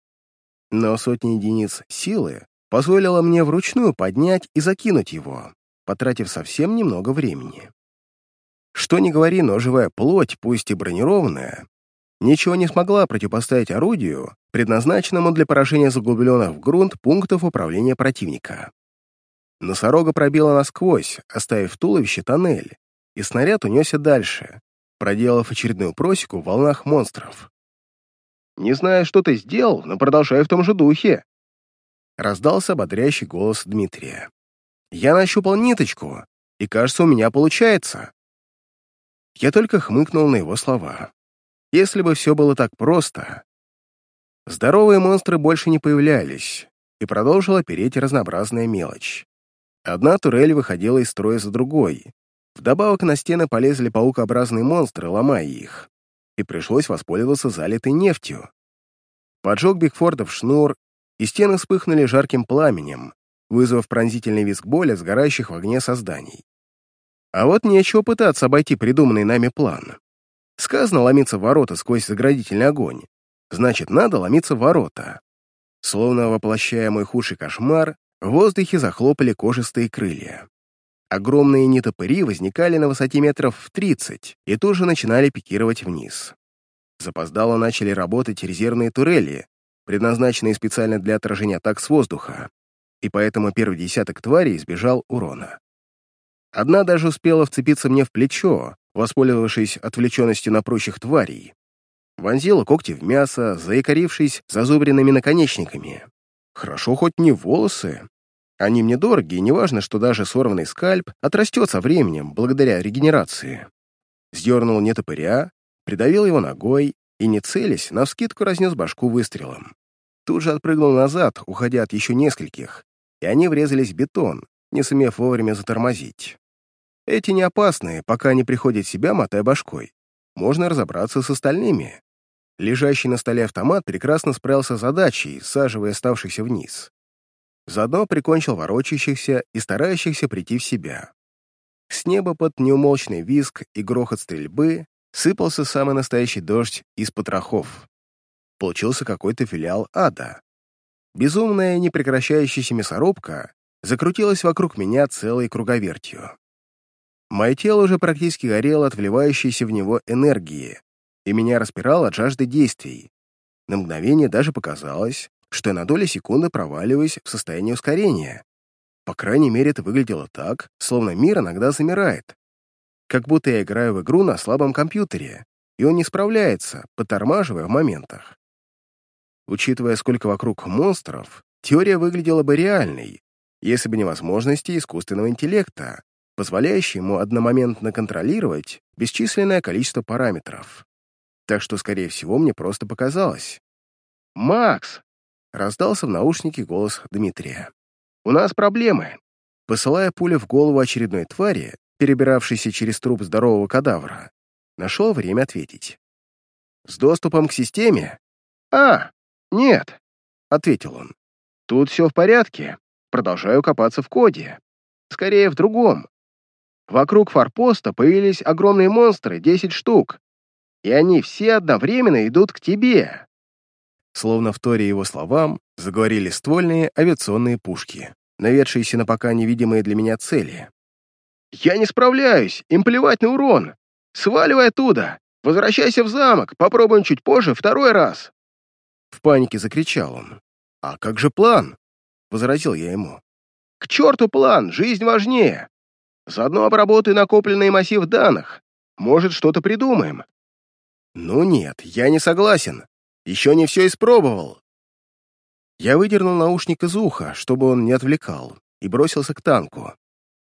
Но сотни единиц силы позволила мне вручную поднять и закинуть его, потратив совсем немного времени. Что ни говори, но живая плоть, пусть и бронированная, ничего не смогла противопоставить орудию, предназначенному для поражения заглубленных в грунт пунктов управления противника. Носорога пробила насквозь, оставив туловище тоннель, и снаряд унесся дальше, проделав очередную просеку в волнах монстров. «Не знаю, что ты сделал, но продолжай в том же духе», раздался ободряющий голос Дмитрия. «Я нащупал ниточку, и, кажется, у меня получается». Я только хмыкнул на его слова. Если бы все было так просто. Здоровые монстры больше не появлялись, и продолжила переть разнообразная мелочь. Одна турель выходила из строя за другой. Вдобавок на стены полезли паукообразные монстры, ломая их, и пришлось воспользоваться залитой нефтью. Поджег Бигфордов шнур и стены вспыхнули жарким пламенем, вызвав пронзительный визг боли сгорающих в огне созданий. А вот нечего пытаться обойти придуманный нами план. Сказано ломиться в ворота сквозь заградительный огонь. Значит, надо ломиться в ворота. Словно воплощая мой худший кошмар, в воздухе захлопали кожистые крылья. Огромные нетопыри возникали на высоте метров в 30 и тут же начинали пикировать вниз. Запоздало начали работать резервные турели, предназначенные специально для отражения атак с воздуха, и поэтому первый десяток тварей избежал урона. Одна даже успела вцепиться мне в плечо, воспользовавшись отвлеченностью на прочих тварей. Вонзила когти в мясо, заикарившись зазубренными наконечниками. Хорошо хоть не волосы. Они мне дороги, и неважно, что даже сорванный скальп отрастет со временем, благодаря регенерации. Сдернул нетопыря, придавил его ногой и, не целясь, навскидку разнес башку выстрелом. Тут же отпрыгнул назад, уходя от еще нескольких, и они врезались в бетон, не сумев вовремя затормозить. Эти не опасные, пока не приходят в себя, мотая башкой. Можно разобраться с остальными. Лежащий на столе автомат прекрасно справился с задачей, саживая оставшихся вниз. Заодно прикончил ворочающихся и старающихся прийти в себя. С неба под неумолчный визг и грохот стрельбы сыпался самый настоящий дождь из потрохов. Получился какой-то филиал ада. Безумная, непрекращающаяся мясорубка закрутилась вокруг меня целой круговертью. Мое тело уже практически горело от вливающейся в него энергии, и меня распирало от жажды действий. На мгновение даже показалось, что я на долю секунды проваливаюсь в состояние ускорения. По крайней мере, это выглядело так, словно мир иногда замирает, как будто я играю в игру на слабом компьютере, и он не справляется, подтормаживая в моментах. Учитывая, сколько вокруг монстров, теория выглядела бы реальной, если бы не возможности искусственного интеллекта, позволяющие ему одномоментно контролировать бесчисленное количество параметров. Так что, скорее всего, мне просто показалось. «Макс!» — раздался в наушнике голос Дмитрия. «У нас проблемы!» Посылая пулю в голову очередной твари, перебиравшийся через труп здорового кадавра, нашел время ответить. «С доступом к системе?» «А, нет», — ответил он. «Тут все в порядке. продолжаю копаться в коде. Скорее, в другом. Вокруг форпоста появились огромные монстры, 10 штук. И они все одновременно идут к тебе. Словно в торе его словам, заговорили ствольные авиационные пушки, наведшиеся на пока невидимые для меня цели. «Я не справляюсь, им плевать на урон. Сваливай оттуда, возвращайся в замок, попробуем чуть позже второй раз». В панике закричал он. «А как же план?» — возразил я ему. «К черту план, жизнь важнее. Заодно обработай накопленный массив данных. Может, что-то придумаем». «Ну нет, я не согласен. Еще не все испробовал». Я выдернул наушник из уха, чтобы он не отвлекал, и бросился к танку.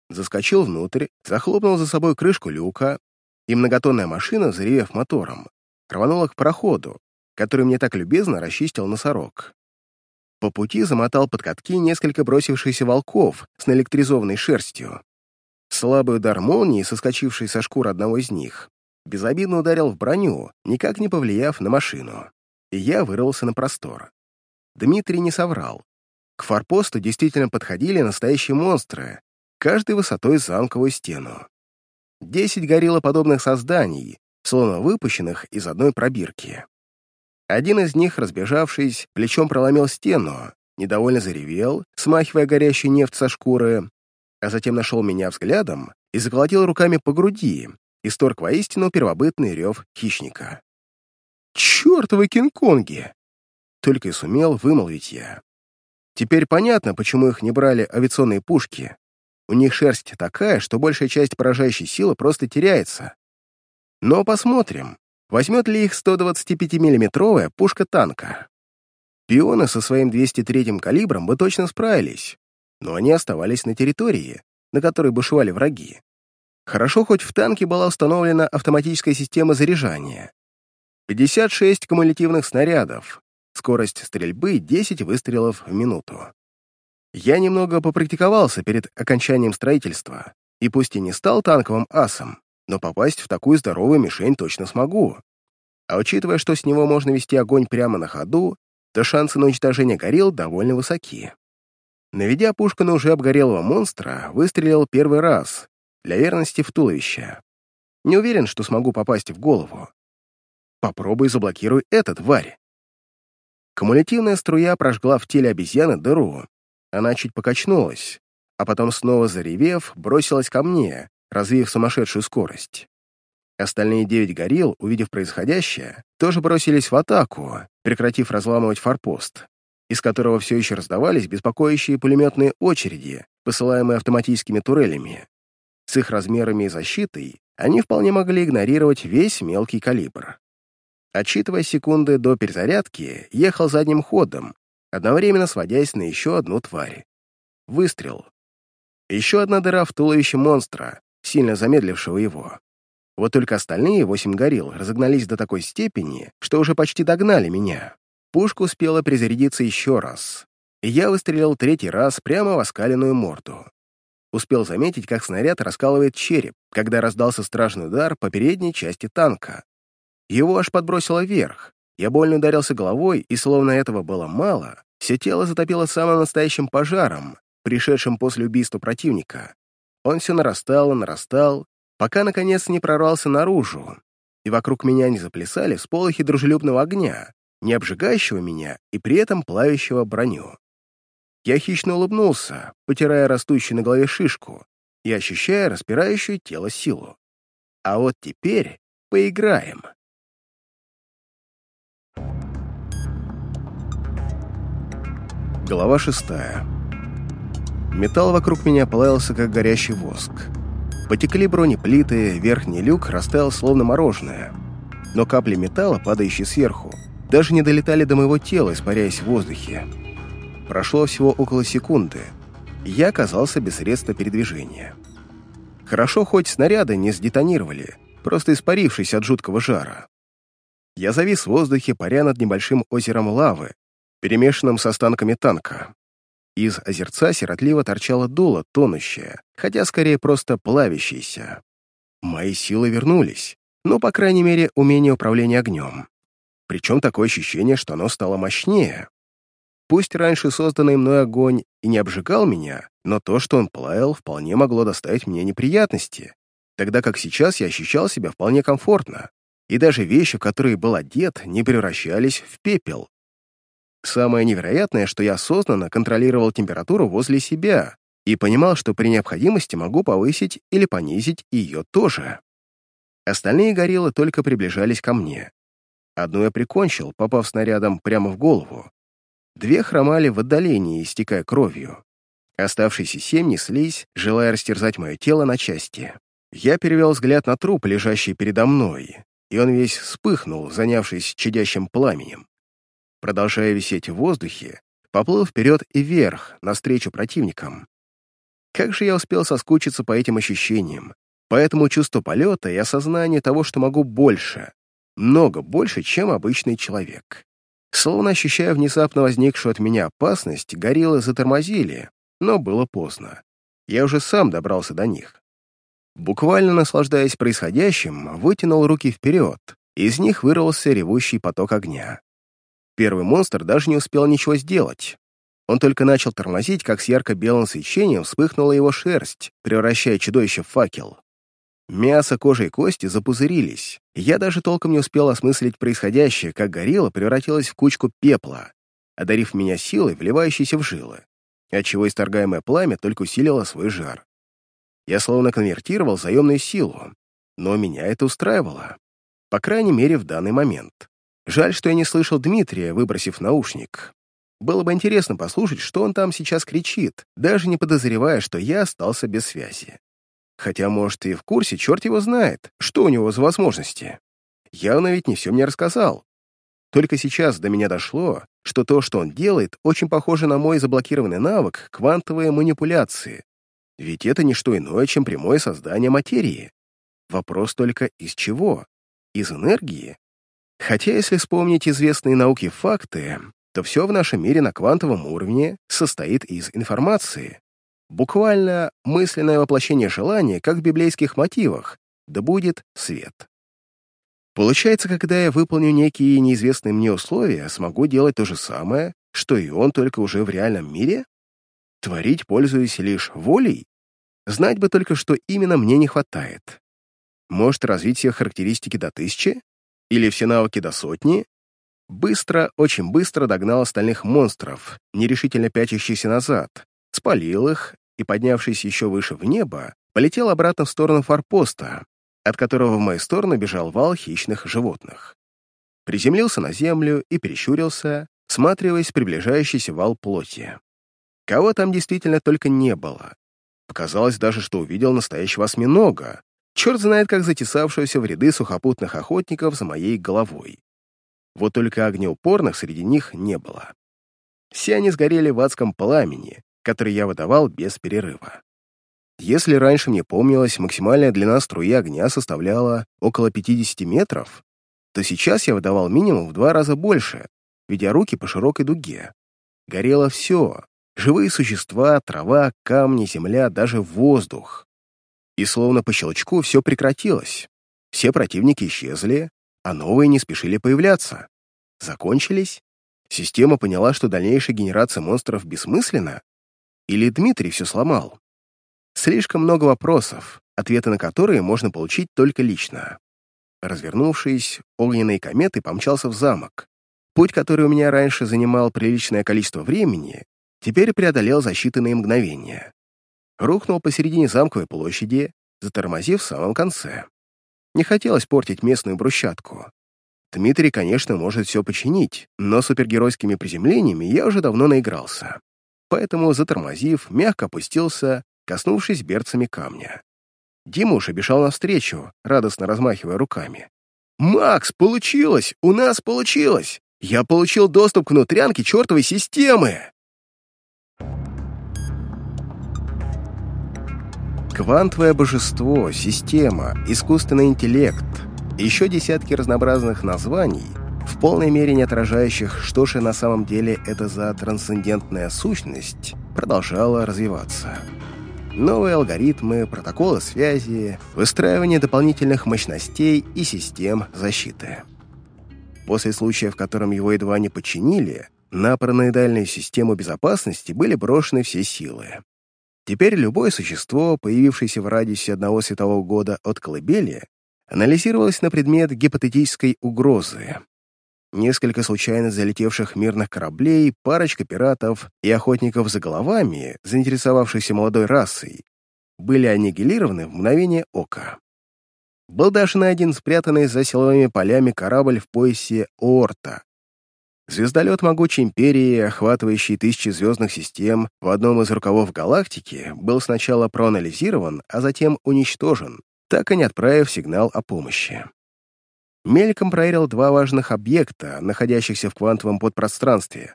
Заскочил внутрь, захлопнул за собой крышку люка, и многотонная машина, заревев мотором, рванула к проходу, который мне так любезно расчистил носорог. По пути замотал под катки несколько бросившихся волков с наэлектризованной шерстью. Слабый удар молнии, соскочивший со шкуры одного из них, безобидно ударил в броню, никак не повлияв на машину. И я вырвался на простор. Дмитрий не соврал. К форпосту действительно подходили настоящие монстры, каждой высотой замковую стену. Десять гориллоподобных созданий, словно выпущенных из одной пробирки. Один из них, разбежавшись, плечом проломил стену, недовольно заревел, смахивая горящую нефть со шкуры, а затем нашел меня взглядом и заколотил руками по груди, исторг воистину первобытный рев хищника. «Чёртовы Кинг-Конги!» Только и сумел вымолвить я. Теперь понятно, почему их не брали авиационные пушки. У них шерсть такая, что большая часть поражающей силы просто теряется. Но посмотрим, возьмет ли их 125-миллиметровая пушка танка. Пионы со своим 203-м калибром бы точно справились, но они оставались на территории, на которой бушевали враги. Хорошо, хоть в танке была установлена автоматическая система заряжания. 56 кумулятивных снарядов, скорость стрельбы 10 выстрелов в минуту. Я немного попрактиковался перед окончанием строительства, и пусть и не стал танковым асом, но попасть в такую здоровую мишень точно смогу. А учитывая, что с него можно вести огонь прямо на ходу, то шансы на уничтожение горел довольно высоки. Наведя пушку на уже обгорелого монстра, выстрелил первый раз, для верности в туловище. Не уверен, что смогу попасть в голову. Попробуй заблокируй этот, тварь. Кумулятивная струя прожгла в теле обезьяны дыру. Она чуть покачнулась, а потом снова заревев, бросилась ко мне, развив сумасшедшую скорость. Остальные девять горилл, увидев происходящее, тоже бросились в атаку, прекратив разламывать форпост из которого все еще раздавались беспокоящие пулеметные очереди, посылаемые автоматическими турелями. С их размерами и защитой они вполне могли игнорировать весь мелкий калибр. Отчитывая секунды до перезарядки, ехал задним ходом, одновременно сводясь на еще одну тварь. Выстрел. Еще одна дыра в туловище монстра, сильно замедлившего его. Вот только остальные восемь горилл разогнались до такой степени, что уже почти догнали меня. Пушка успела перезарядиться еще раз, и я выстрелил третий раз прямо в оскаленную морду. Успел заметить, как снаряд раскалывает череп, когда раздался страшный удар по передней части танка. Его аж подбросило вверх. Я больно ударился головой, и словно этого было мало, все тело затопило самым настоящим пожаром, пришедшим после убийства противника. Он все нарастал и нарастал, пока, наконец, не прорвался наружу, и вокруг меня не заплясали всполохи дружелюбного огня, не обжигающего меня и при этом плавящего броню. Я хищно улыбнулся, потирая растущую на голове шишку и ощущая распирающую тело силу. А вот теперь поиграем. Глава шестая. Металл вокруг меня плавился, как горящий воск. Потекли бронеплиты, верхний люк растаял словно мороженое. Но капли металла, падающие сверху, даже не долетали до моего тела, испаряясь в воздухе. Прошло всего около секунды, я оказался без средства передвижения. Хорошо, хоть снаряды не сдетонировали, просто испарившись от жуткого жара. Я завис в воздухе, паря над небольшим озером лавы, перемешанным с останками танка. Из озерца сиротливо торчало дуло, тонущее, хотя скорее просто плавящееся. Мои силы вернулись, но, по крайней мере, умение управления огнем. Причем такое ощущение, что оно стало мощнее. Пусть раньше созданный мной огонь и не обжигал меня, но то, что он плавил, вполне могло доставить мне неприятности, тогда как сейчас я ощущал себя вполне комфортно, и даже вещи, в которые был одет, не превращались в пепел. Самое невероятное, что я осознанно контролировал температуру возле себя и понимал, что при необходимости могу повысить или понизить ее тоже. Остальные гориллы только приближались ко мне. Одну я прикончил, попав снарядом прямо в голову. Две хромали в отдалении, истекая кровью. Оставшиеся семь неслись, желая растерзать мое тело на части. Я перевел взгляд на труп, лежащий передо мной, и он весь вспыхнул, занявшись чадящим пламенем. Продолжая висеть в воздухе, поплыл вперед и вверх, навстречу противникам. Как же я успел соскучиться по этим ощущениям, по этому чувству полета и осознанию того, что могу больше, много больше, чем обычный человек. Словно ощущая внезапно возникшую от меня опасность, гориллы затормозили, но было поздно. Я уже сам добрался до них. Буквально наслаждаясь происходящим, вытянул руки вперед, из них вырвался ревущий поток огня. Первый монстр даже не успел ничего сделать. Он только начал тормозить, как с ярко-белым свечением вспыхнула его шерсть, превращая чудовище в факел. Мясо, кожа и кости запузырились. Я даже толком не успел осмыслить происходящее, как горилла превратилась в кучку пепла, одарив меня силой, вливающейся в жилы, отчего исторгаемое пламя только усилило свой жар. Я словно конвертировал заемную силу, но меня это устраивало. По крайней мере, в данный момент. Жаль, что я не слышал Дмитрия, выбросив наушник. Было бы интересно послушать, что он там сейчас кричит, даже не подозревая, что я остался без связи. Хотя, может, и в курсе, черт его знает, что у него за возможности. Явно ведь не все мне рассказал. Только сейчас до меня дошло, что то, что он делает, очень похоже на мой заблокированный навык квантовые манипуляции, ведь это не что иное, чем прямое создание материи. Вопрос только из чего? Из энергии? Хотя, если вспомнить известные науки факты, то все в нашем мире на квантовом уровне состоит из информации. Буквально мысленное воплощение желания, как в библейских мотивах, да будет свет. Получается, когда я выполню некие неизвестные мне условия, смогу делать то же самое, что и он, только уже в реальном мире? Творить, пользуясь лишь волей? Знать бы только, что именно мне не хватает. Может, развить все характеристики до тысячи? Или все навыки до сотни? Быстро, очень быстро догнал остальных монстров, нерешительно пятящихся назад, спалил их и, поднявшись еще выше в небо, полетел обратно в сторону форпоста, от которого в мою сторону бежал вал хищных животных. Приземлился на землю и перещурился, всматриваясь приближающийся вал плоти. Кого там действительно только не было. Показалось даже, что увидел настоящего осьминога, черт знает как затесавшегося в ряды сухопутных охотников за моей головой. Вот только огнеупорных среди них не было. Все они сгорели в адском пламени, который я выдавал без перерыва. Если раньше мне помнилось, максимальная длина струи огня составляла около 50 метров, то сейчас я выдавал минимум в два раза больше, ведя руки по широкой дуге. Горело все, Живые существа, трава, камни, земля, даже воздух. И словно по щелчку все прекратилось. Все противники исчезли, а новые не спешили появляться. Закончились? Система поняла, что дальнейшая генерация монстров бессмысленна? Или Дмитрий все сломал? Слишком много вопросов, ответы на которые можно получить только лично. Развернувшись, огненной кометой помчался в замок. Путь, который у меня раньше занимал приличное количество времени, теперь преодолел за считанные мгновения. Рухнул посередине замковой площади, затормозив в самом конце. Не хотелось портить местную брусчатку. Дмитрий, конечно, может все починить, но супергеройскими приземлениями я уже давно наигрался. Поэтому, затормозив, мягко опустился, коснувшись берцами камня. Дима уж бежал навстречу, радостно размахивая руками. «Макс, получилось! У нас получилось! Я получил доступ к внутрянке чертовой системы!» Квантовое божество, система, искусственный интеллект, еще десятки разнообразных названий, в полной мере не отражающих, что же на самом деле это за трансцендентная сущность, продолжала развиваться. Новые алгоритмы, протоколы связи, выстраивание дополнительных мощностей и систем защиты. После случая, в котором его едва не подчинили, на параноидальную систему безопасности были брошены все силы. Теперь любое существо, появившееся в радиусе одного светового года от колыбели, анализировалось на предмет гипотетической угрозы. Несколько случайно залетевших мирных кораблей, парочка пиратов и охотников за головами, заинтересовавшихся молодой расой, были аннигилированы в мгновение ока. Был даже найден спрятанный за силовыми полями корабль в поясе Оорта. Звездолет могучей империи, охватывающий тысячи звездных систем в одном из рукавов галактики, был сначала проанализирован, а затем уничтожен, так и не отправив сигнал о помощи. Мельком проверил два важных объекта, находящихся в квантовом подпространстве.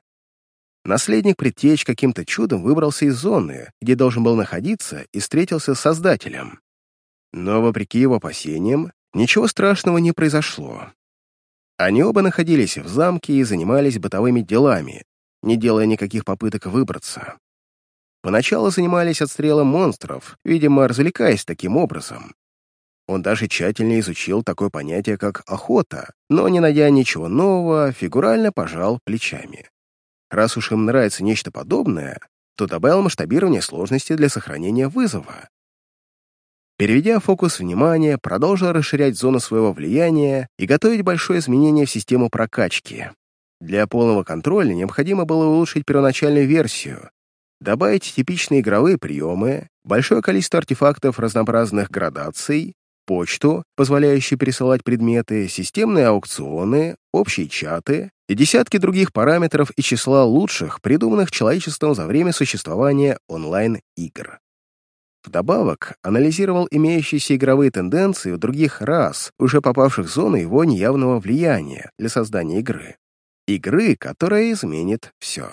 Наследник предтеч каким-то чудом выбрался из зоны, где должен был находиться, и встретился с Создателем. Но, вопреки его опасениям, ничего страшного не произошло. Они оба находились в замке и занимались бытовыми делами, не делая никаких попыток выбраться. Поначалу занимались отстрелом монстров, видимо, развлекаясь таким образом. Он даже тщательно изучил такое понятие, как охота, но, не найдя ничего нового, фигурально пожал плечами. Раз уж им нравится нечто подобное, то добавил масштабирование сложности для сохранения вызова. Переведя фокус внимания, продолжил расширять зону своего влияния и готовить большое изменение в систему прокачки. Для полного контроля необходимо было улучшить первоначальную версию, добавить типичные игровые приемы, большое количество артефактов разнообразных градаций, почту, позволяющую пересылать предметы, системные аукционы, общие чаты и десятки других параметров и числа лучших, придуманных человечеством за время существования онлайн-игр. Вдобавок, анализировал имеющиеся игровые тенденции у других рас, уже попавших в зону его неявного влияния для создания игры. Игры, которая изменит все.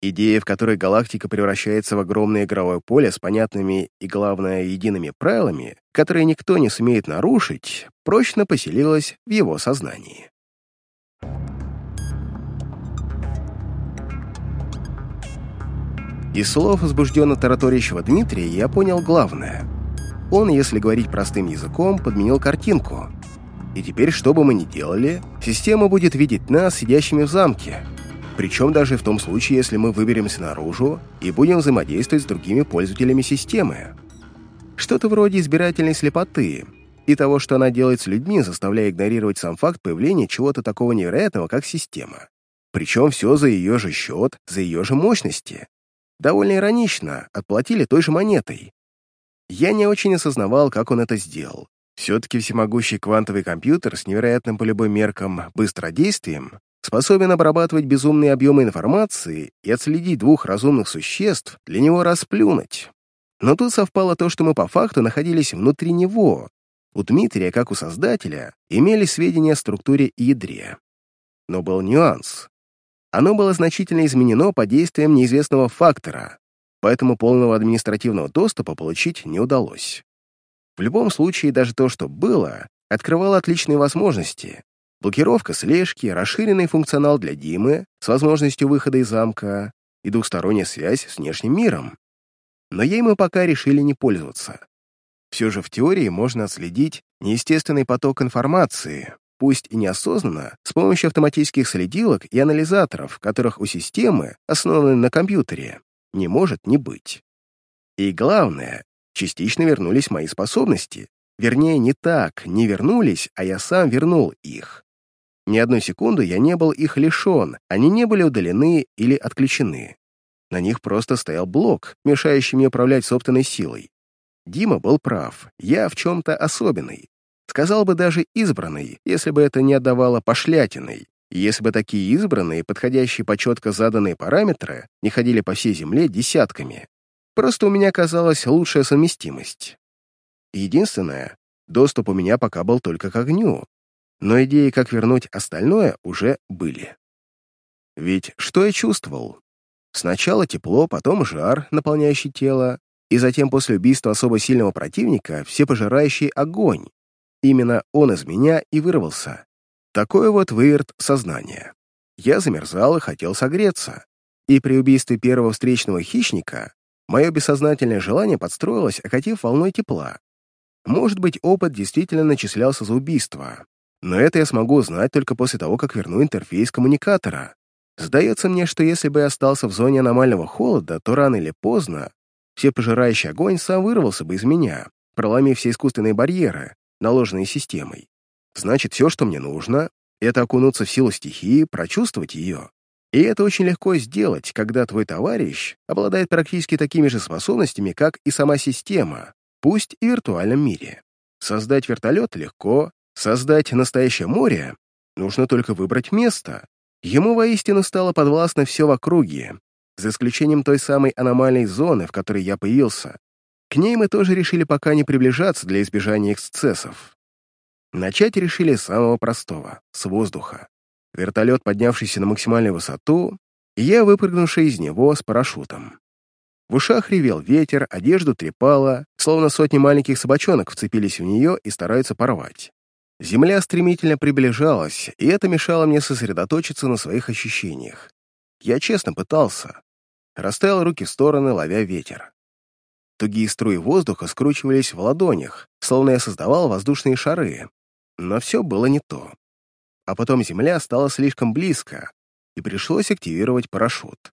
Идея, в которой галактика превращается в огромное игровое поле с понятными и, главное, едиными правилами, которые никто не сумеет нарушить, прочно поселилась в его сознании. Из слов возбужденно тараторящего Дмитрия я понял главное. Он, если говорить простым языком, подменил картинку. И теперь, что бы мы ни делали, система будет видеть нас, сидящими в замке. Причем даже в том случае, если мы выберемся наружу и будем взаимодействовать с другими пользователями системы. Что-то вроде избирательной слепоты и того, что она делает с людьми, заставляя игнорировать сам факт появления чего-то такого невероятного, как система. Причем все за ее же счет, за ее же мощности довольно иронично, отплатили той же монетой. Я не очень осознавал, как он это сделал. Все-таки всемогущий квантовый компьютер с невероятным по любым меркам быстродействием способен обрабатывать безумные объемы информации и отследить двух разумных существ, для него расплюнуть. Но тут совпало то, что мы по факту находились внутри него. У Дмитрия, как у создателя, имели сведения о структуре и ядре. Но был нюанс. Оно было значительно изменено под действием неизвестного фактора, поэтому полного административного доступа получить не удалось. В любом случае, даже то, что было, открывало отличные возможности. Блокировка слежки, расширенный функционал для Димы с возможностью выхода из замка и двухсторонняя связь с внешним миром. Но ей мы пока решили не пользоваться. Все же в теории можно отследить неестественный поток информации, пусть и неосознанно, с помощью автоматических следилок и анализаторов, которых у системы, основанной на компьютере, не может не быть. И главное, частично вернулись мои способности. Вернее, не так, не вернулись, а я сам вернул их. Ни одной секунды я не был их лишен, они не были удалены или отключены. На них просто стоял блок, мешающий мне управлять собственной силой. Дима был прав, я в чем-то особенный. Сказал бы даже избранный, если бы это не отдавало пошлятиной, если бы такие избранные, подходящие по четко заданные параметры, не ходили по всей Земле десятками. Просто у меня казалась лучшая совместимость. Единственное, доступ у меня пока был только к огню, но идеи, как вернуть остальное, уже были. Ведь что я чувствовал? Сначала тепло, потом жар, наполняющий тело, и затем после убийства особо сильного противника всепожирающий огонь, Именно он из меня и вырвался. Такой вот выверт сознания. Я замерзал и хотел согреться. И при убийстве первого встречного хищника мое бессознательное желание подстроилось, окатив волной тепла. Может быть, опыт действительно начислялся за убийство, но это я смогу узнать только после того, как верну интерфейс коммуникатора. Сдается мне, что если бы я остался в зоне аномального холода, то рано или поздно все пожирающий огонь сам вырвался бы из меня, проломив все искусственные барьеры, наложенные системой. Значит, все, что мне нужно, это окунуться в силу стихии, прочувствовать ее. И это очень легко сделать, когда твой товарищ обладает практически такими же способностями, как и сама система, пусть и в виртуальном мире. Создать вертолет легко, создать настоящее море нужно только выбрать место. Ему воистину стало подвластно все в округе, за исключением той самой аномальной зоны, в которой я появился. К ней мы тоже решили пока не приближаться для избежания эксцессов. Начать решили с самого простого — с воздуха. Вертолет, поднявшийся на максимальную высоту, и я, выпрыгнувший из него с парашютом. В ушах ревел ветер, одежду трепало, словно сотни маленьких собачонок вцепились в нее и стараются порвать. Земля стремительно приближалась, и это мешало мне сосредоточиться на своих ощущениях. Я честно пытался. Расставил руки в стороны, ловя ветер. Тугие струи воздуха скручивались в ладонях, словно я создавал воздушные шары, но все было не то. А потом земля стала слишком близко, и пришлось активировать парашют.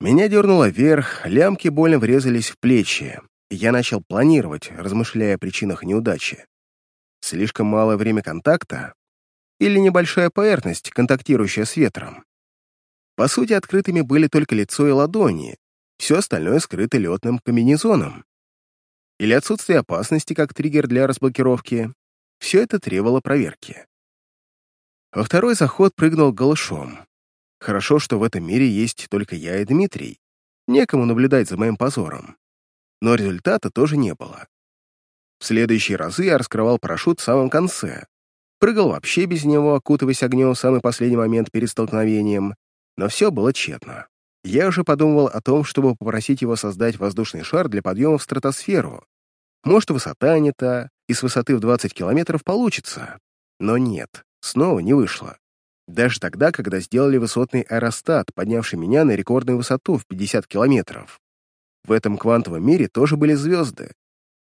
Меня дернуло вверх, лямки больно врезались в плечи, и я начал планировать, размышляя о причинах неудачи. Слишком малое время контакта или небольшая поверхность, контактирующая с ветром. По сути, открытыми были только лицо и ладони, все остальное скрыто летным комбинезоном. Или отсутствие опасности как триггер для разблокировки, все это требовало проверки. Во второй заход прыгнул голышом. Хорошо, что в этом мире есть только я и Дмитрий. Некому наблюдать за моим позором. Но результата тоже не было. В следующие разы я раскрывал парашют в самом конце. Прыгал вообще без него, окутываясь огнем в самый последний момент перед столкновением, но все было тщетно. Я уже подумывал о том, чтобы попросить его создать воздушный шар для подъема в стратосферу. Может, высота не та, и с высоты в 20 километров получится. Но нет, снова не вышло. Даже тогда, когда сделали высотный аэростат, поднявший меня на рекордную высоту в 50 километров. В этом квантовом мире тоже были звезды.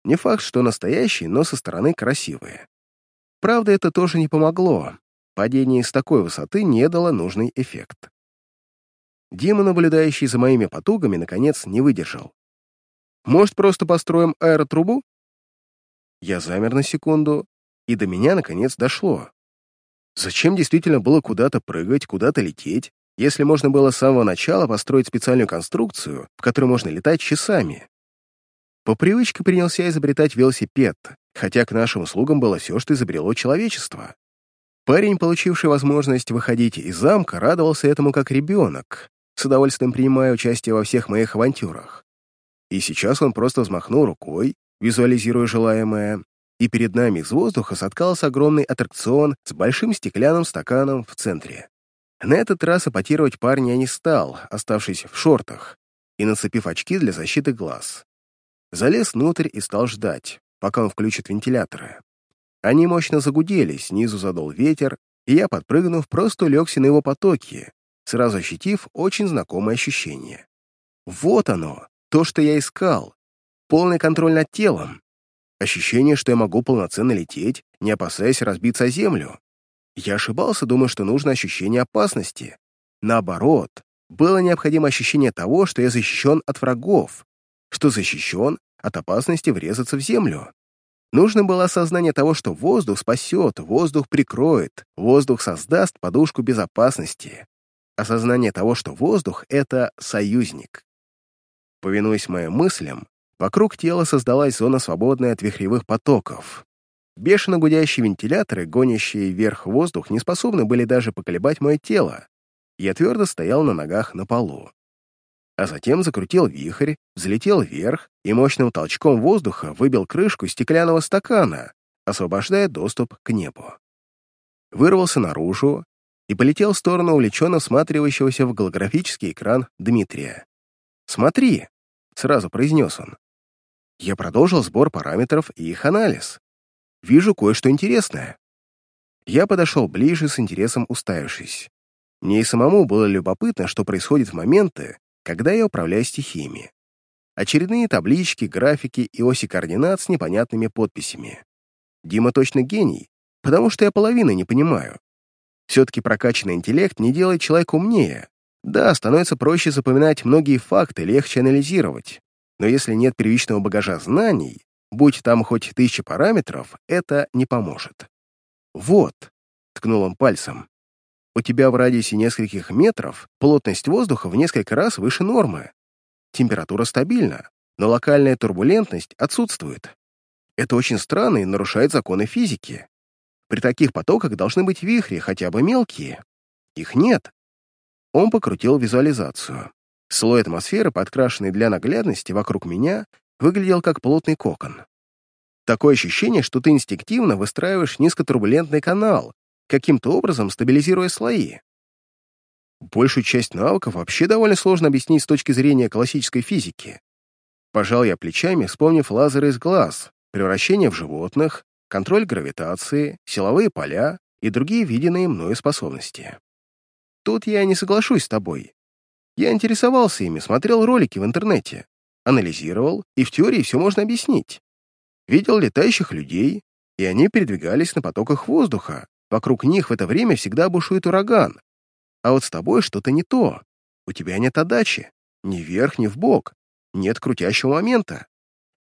Не факт, что настоящие, но со стороны красивые. Правда, это тоже не помогло. Падение с такой высоты не дало нужный эффект. Дима, наблюдающий за моими потугами, наконец не выдержал. «Может, просто построим аэротрубу?» Я замер на секунду, и до меня наконец дошло. Зачем действительно было куда-то прыгать, куда-то лететь, если можно было с самого начала построить специальную конструкцию, в которой можно летать часами? По привычке принялся изобретать велосипед, хотя к нашим услугам было все, что изобрело человечество. Парень, получивший возможность выходить из замка, радовался этому как ребенок, с удовольствием принимая участие во всех моих авантюрах. И сейчас он просто взмахнул рукой, визуализируя желаемое, и перед нами из воздуха соткался огромный аттракцион с большим стеклянным стаканом в центре. На этот раз апатировать парня я не стал, оставшись в шортах и нацепив очки для защиты глаз. Залез внутрь и стал ждать, пока он включит вентиляторы. Они мощно загудели, снизу задул ветер, и я, подпрыгнув, просто легся на его потоки, сразу ощутив очень знакомое ощущение. Вот оно, то, что я искал, полный контроль над телом. Ощущение, что я могу полноценно лететь, не опасаясь разбиться о землю. Я ошибался, думая, что нужно ощущение опасности. Наоборот, было необходимо ощущение того, что я защищен от врагов, что защищен от опасности врезаться в землю. Нужно было осознание того, что воздух спасет, воздух прикроет, воздух создаст подушку безопасности. Осознание того, что воздух — это союзник. Повинуясь моим мыслям, Вокруг тела создалась зона, свободная от вихревых потоков. Бешено гудящие вентиляторы, гонящие вверх воздух, не способны были даже поколебать мое тело. Я твердо стоял на ногах на полу. А затем закрутил вихрь, взлетел вверх и мощным толчком воздуха выбил крышку стеклянного стакана, освобождая доступ к небу. Вырвался наружу и полетел в сторону увлеченно всматривающегося в голографический экран Дмитрия. «Смотри!» — сразу произнес он. Я продолжил сбор параметров и их анализ. Вижу кое-что интересное. Я подошел ближе с интересом уставившись. Мне и самому было любопытно, что происходит в моменты, когда я управляю стихиями. Очередные таблички, графики и оси координат с непонятными подписями. Дима точно гений, потому что я половины не понимаю. Все-таки прокачанный интеллект не делает человека умнее, Да, становится проще запоминать многие факты, легче анализировать. Но если нет первичного багажа знаний, будь там хоть тысяча параметров, это не поможет. «Вот», — ткнул он пальцем, — «у тебя в радиусе нескольких метров плотность воздуха в несколько раз выше нормы. Температура стабильна, но локальная турбулентность отсутствует. Это очень странно и нарушает законы физики. При таких потоках должны быть вихри, хотя бы мелкие. Их нет. Он покрутил визуализацию. Слой атмосферы, подкрашенный для наглядности вокруг меня, выглядел как плотный кокон. Такое ощущение, что ты инстинктивно выстраиваешь низкотурбулентный канал, каким-то образом стабилизируя слои. Большую часть навыков вообще довольно сложно объяснить с точки зрения классической физики. Пожал я плечами, вспомнив лазеры из глаз, превращение в животных, контроль гравитации, силовые поля и другие виденные мною способности. Тут я не соглашусь с тобой. Я интересовался ими, смотрел ролики в интернете, анализировал, и в теории все можно объяснить. Видел летающих людей, и они передвигались на потоках воздуха. Вокруг них в это время всегда бушует ураган. А вот с тобой что-то не то. У тебя нет отдачи. Ни вверх, ни вбок. Нет крутящего момента.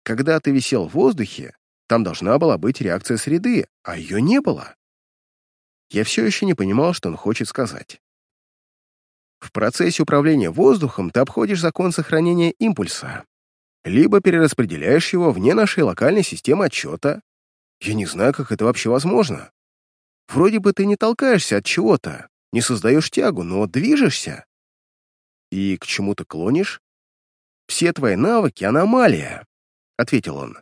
Когда ты висел в воздухе, там должна была быть реакция среды, а ее не было. Я все еще не понимал, что он хочет сказать. В процессе управления воздухом ты обходишь закон сохранения импульса, либо перераспределяешь его вне нашей локальной системы отчета. Я не знаю, как это вообще возможно. Вроде бы ты не толкаешься от чего-то, не создаешь тягу, но движешься. И к чему ты клонишь? Все твои навыки — аномалия, — ответил он.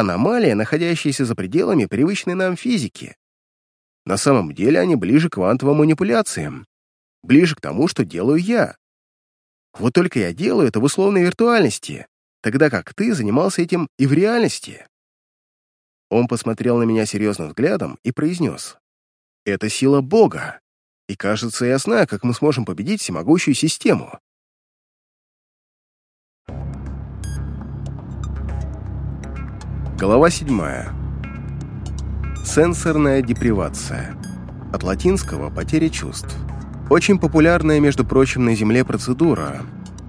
Аномалия, находящаяся за пределами привычной нам физики. На самом деле они ближе к квантовым манипуляциям, ближе к тому, что делаю я. Вот только я делаю это в условной виртуальности, тогда как ты занимался этим и в реальности. Он посмотрел на меня серьезным взглядом и произнес. «Это сила Бога, и, кажется, я знаю, как мы сможем победить всемогущую систему». Глава 7. Сенсорная депривация. От латинского «потеря чувств». Очень популярная, между прочим, на Земле процедура,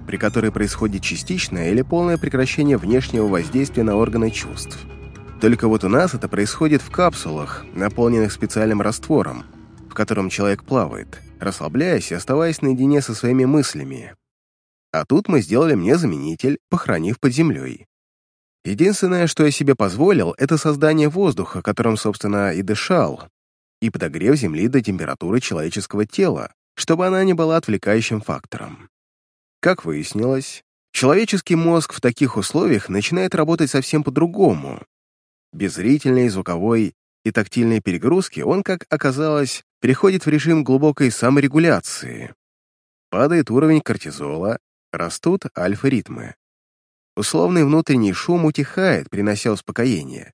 при которой происходит частичное или полное прекращение внешнего воздействия на органы чувств. Только вот у нас это происходит в капсулах, наполненных специальным раствором, в котором человек плавает, расслабляясь и оставаясь наедине со своими мыслями. А тут мы сделали мне заменитель, похоронив под землей. Единственное, что я себе позволил, это создание воздуха, которым, собственно, и дышал, и подогрев Земли до температуры человеческого тела, чтобы она не была отвлекающим фактором. Как выяснилось, человеческий мозг в таких условиях начинает работать совсем по-другому. Без зрительной, звуковой и тактильной перегрузки он, как оказалось, переходит в режим глубокой саморегуляции. Падает уровень кортизола, растут альфа-ритмы. Условный внутренний шум утихает, принося успокоение.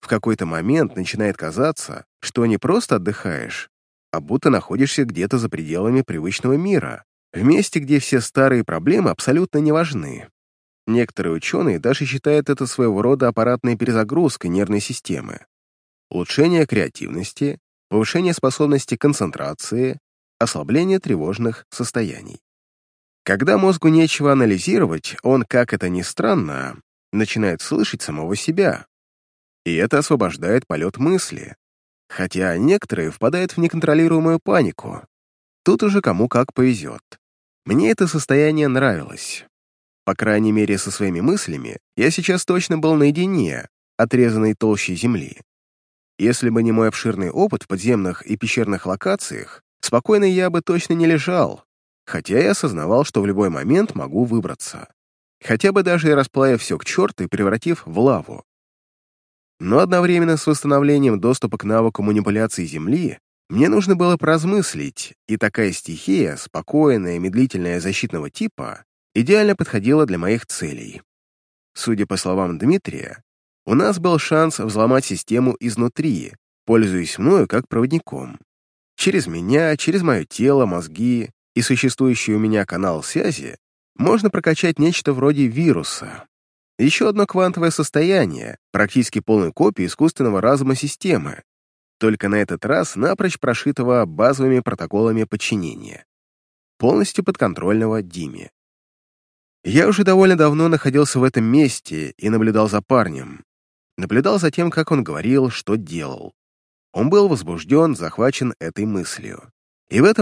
В какой-то момент начинает казаться, что не просто отдыхаешь, а будто находишься где-то за пределами привычного мира, в месте, где все старые проблемы абсолютно не важны. Некоторые ученые даже считают это своего рода аппаратной перезагрузкой нервной системы. Улучшение креативности, повышение способности концентрации, ослабление тревожных состояний. Когда мозгу нечего анализировать, он, как это ни странно, начинает слышать самого себя. И это освобождает полет мысли, хотя некоторые впадают в неконтролируемую панику. Тут уже кому как повезет. Мне это состояние нравилось. По крайней мере, со своими мыслями я сейчас точно был наедине, отрезанной толщей земли. Если бы не мой обширный опыт в подземных и пещерных локациях, спокойно я бы точно не лежал, хотя я осознавал, что в любой момент могу выбраться. Хотя бы даже расплавив все к черту и превратив в лаву. Но одновременно с восстановлением доступа к навыку манипуляции Земли мне нужно было поразмыслить, и такая стихия, спокойная медлительная защитного типа, идеально подходила для моих целей. Судя по словам Дмитрия, у нас был шанс взломать систему изнутри, пользуясь мною как проводником. Через меня, через мое тело, мозги и существующий у меня канал связи можно прокачать нечто вроде вируса, еще одно квантовое состояние, практически полной копии искусственного разума системы, только на этот раз напрочь прошитого базовыми протоколами подчинения. полностью подконтрольного Диме. Я уже довольно давно находился в этом месте и наблюдал за парнем. Наблюдал за тем, как он говорил, что делал. Он был возбужден, захвачен этой мыслью. И в этом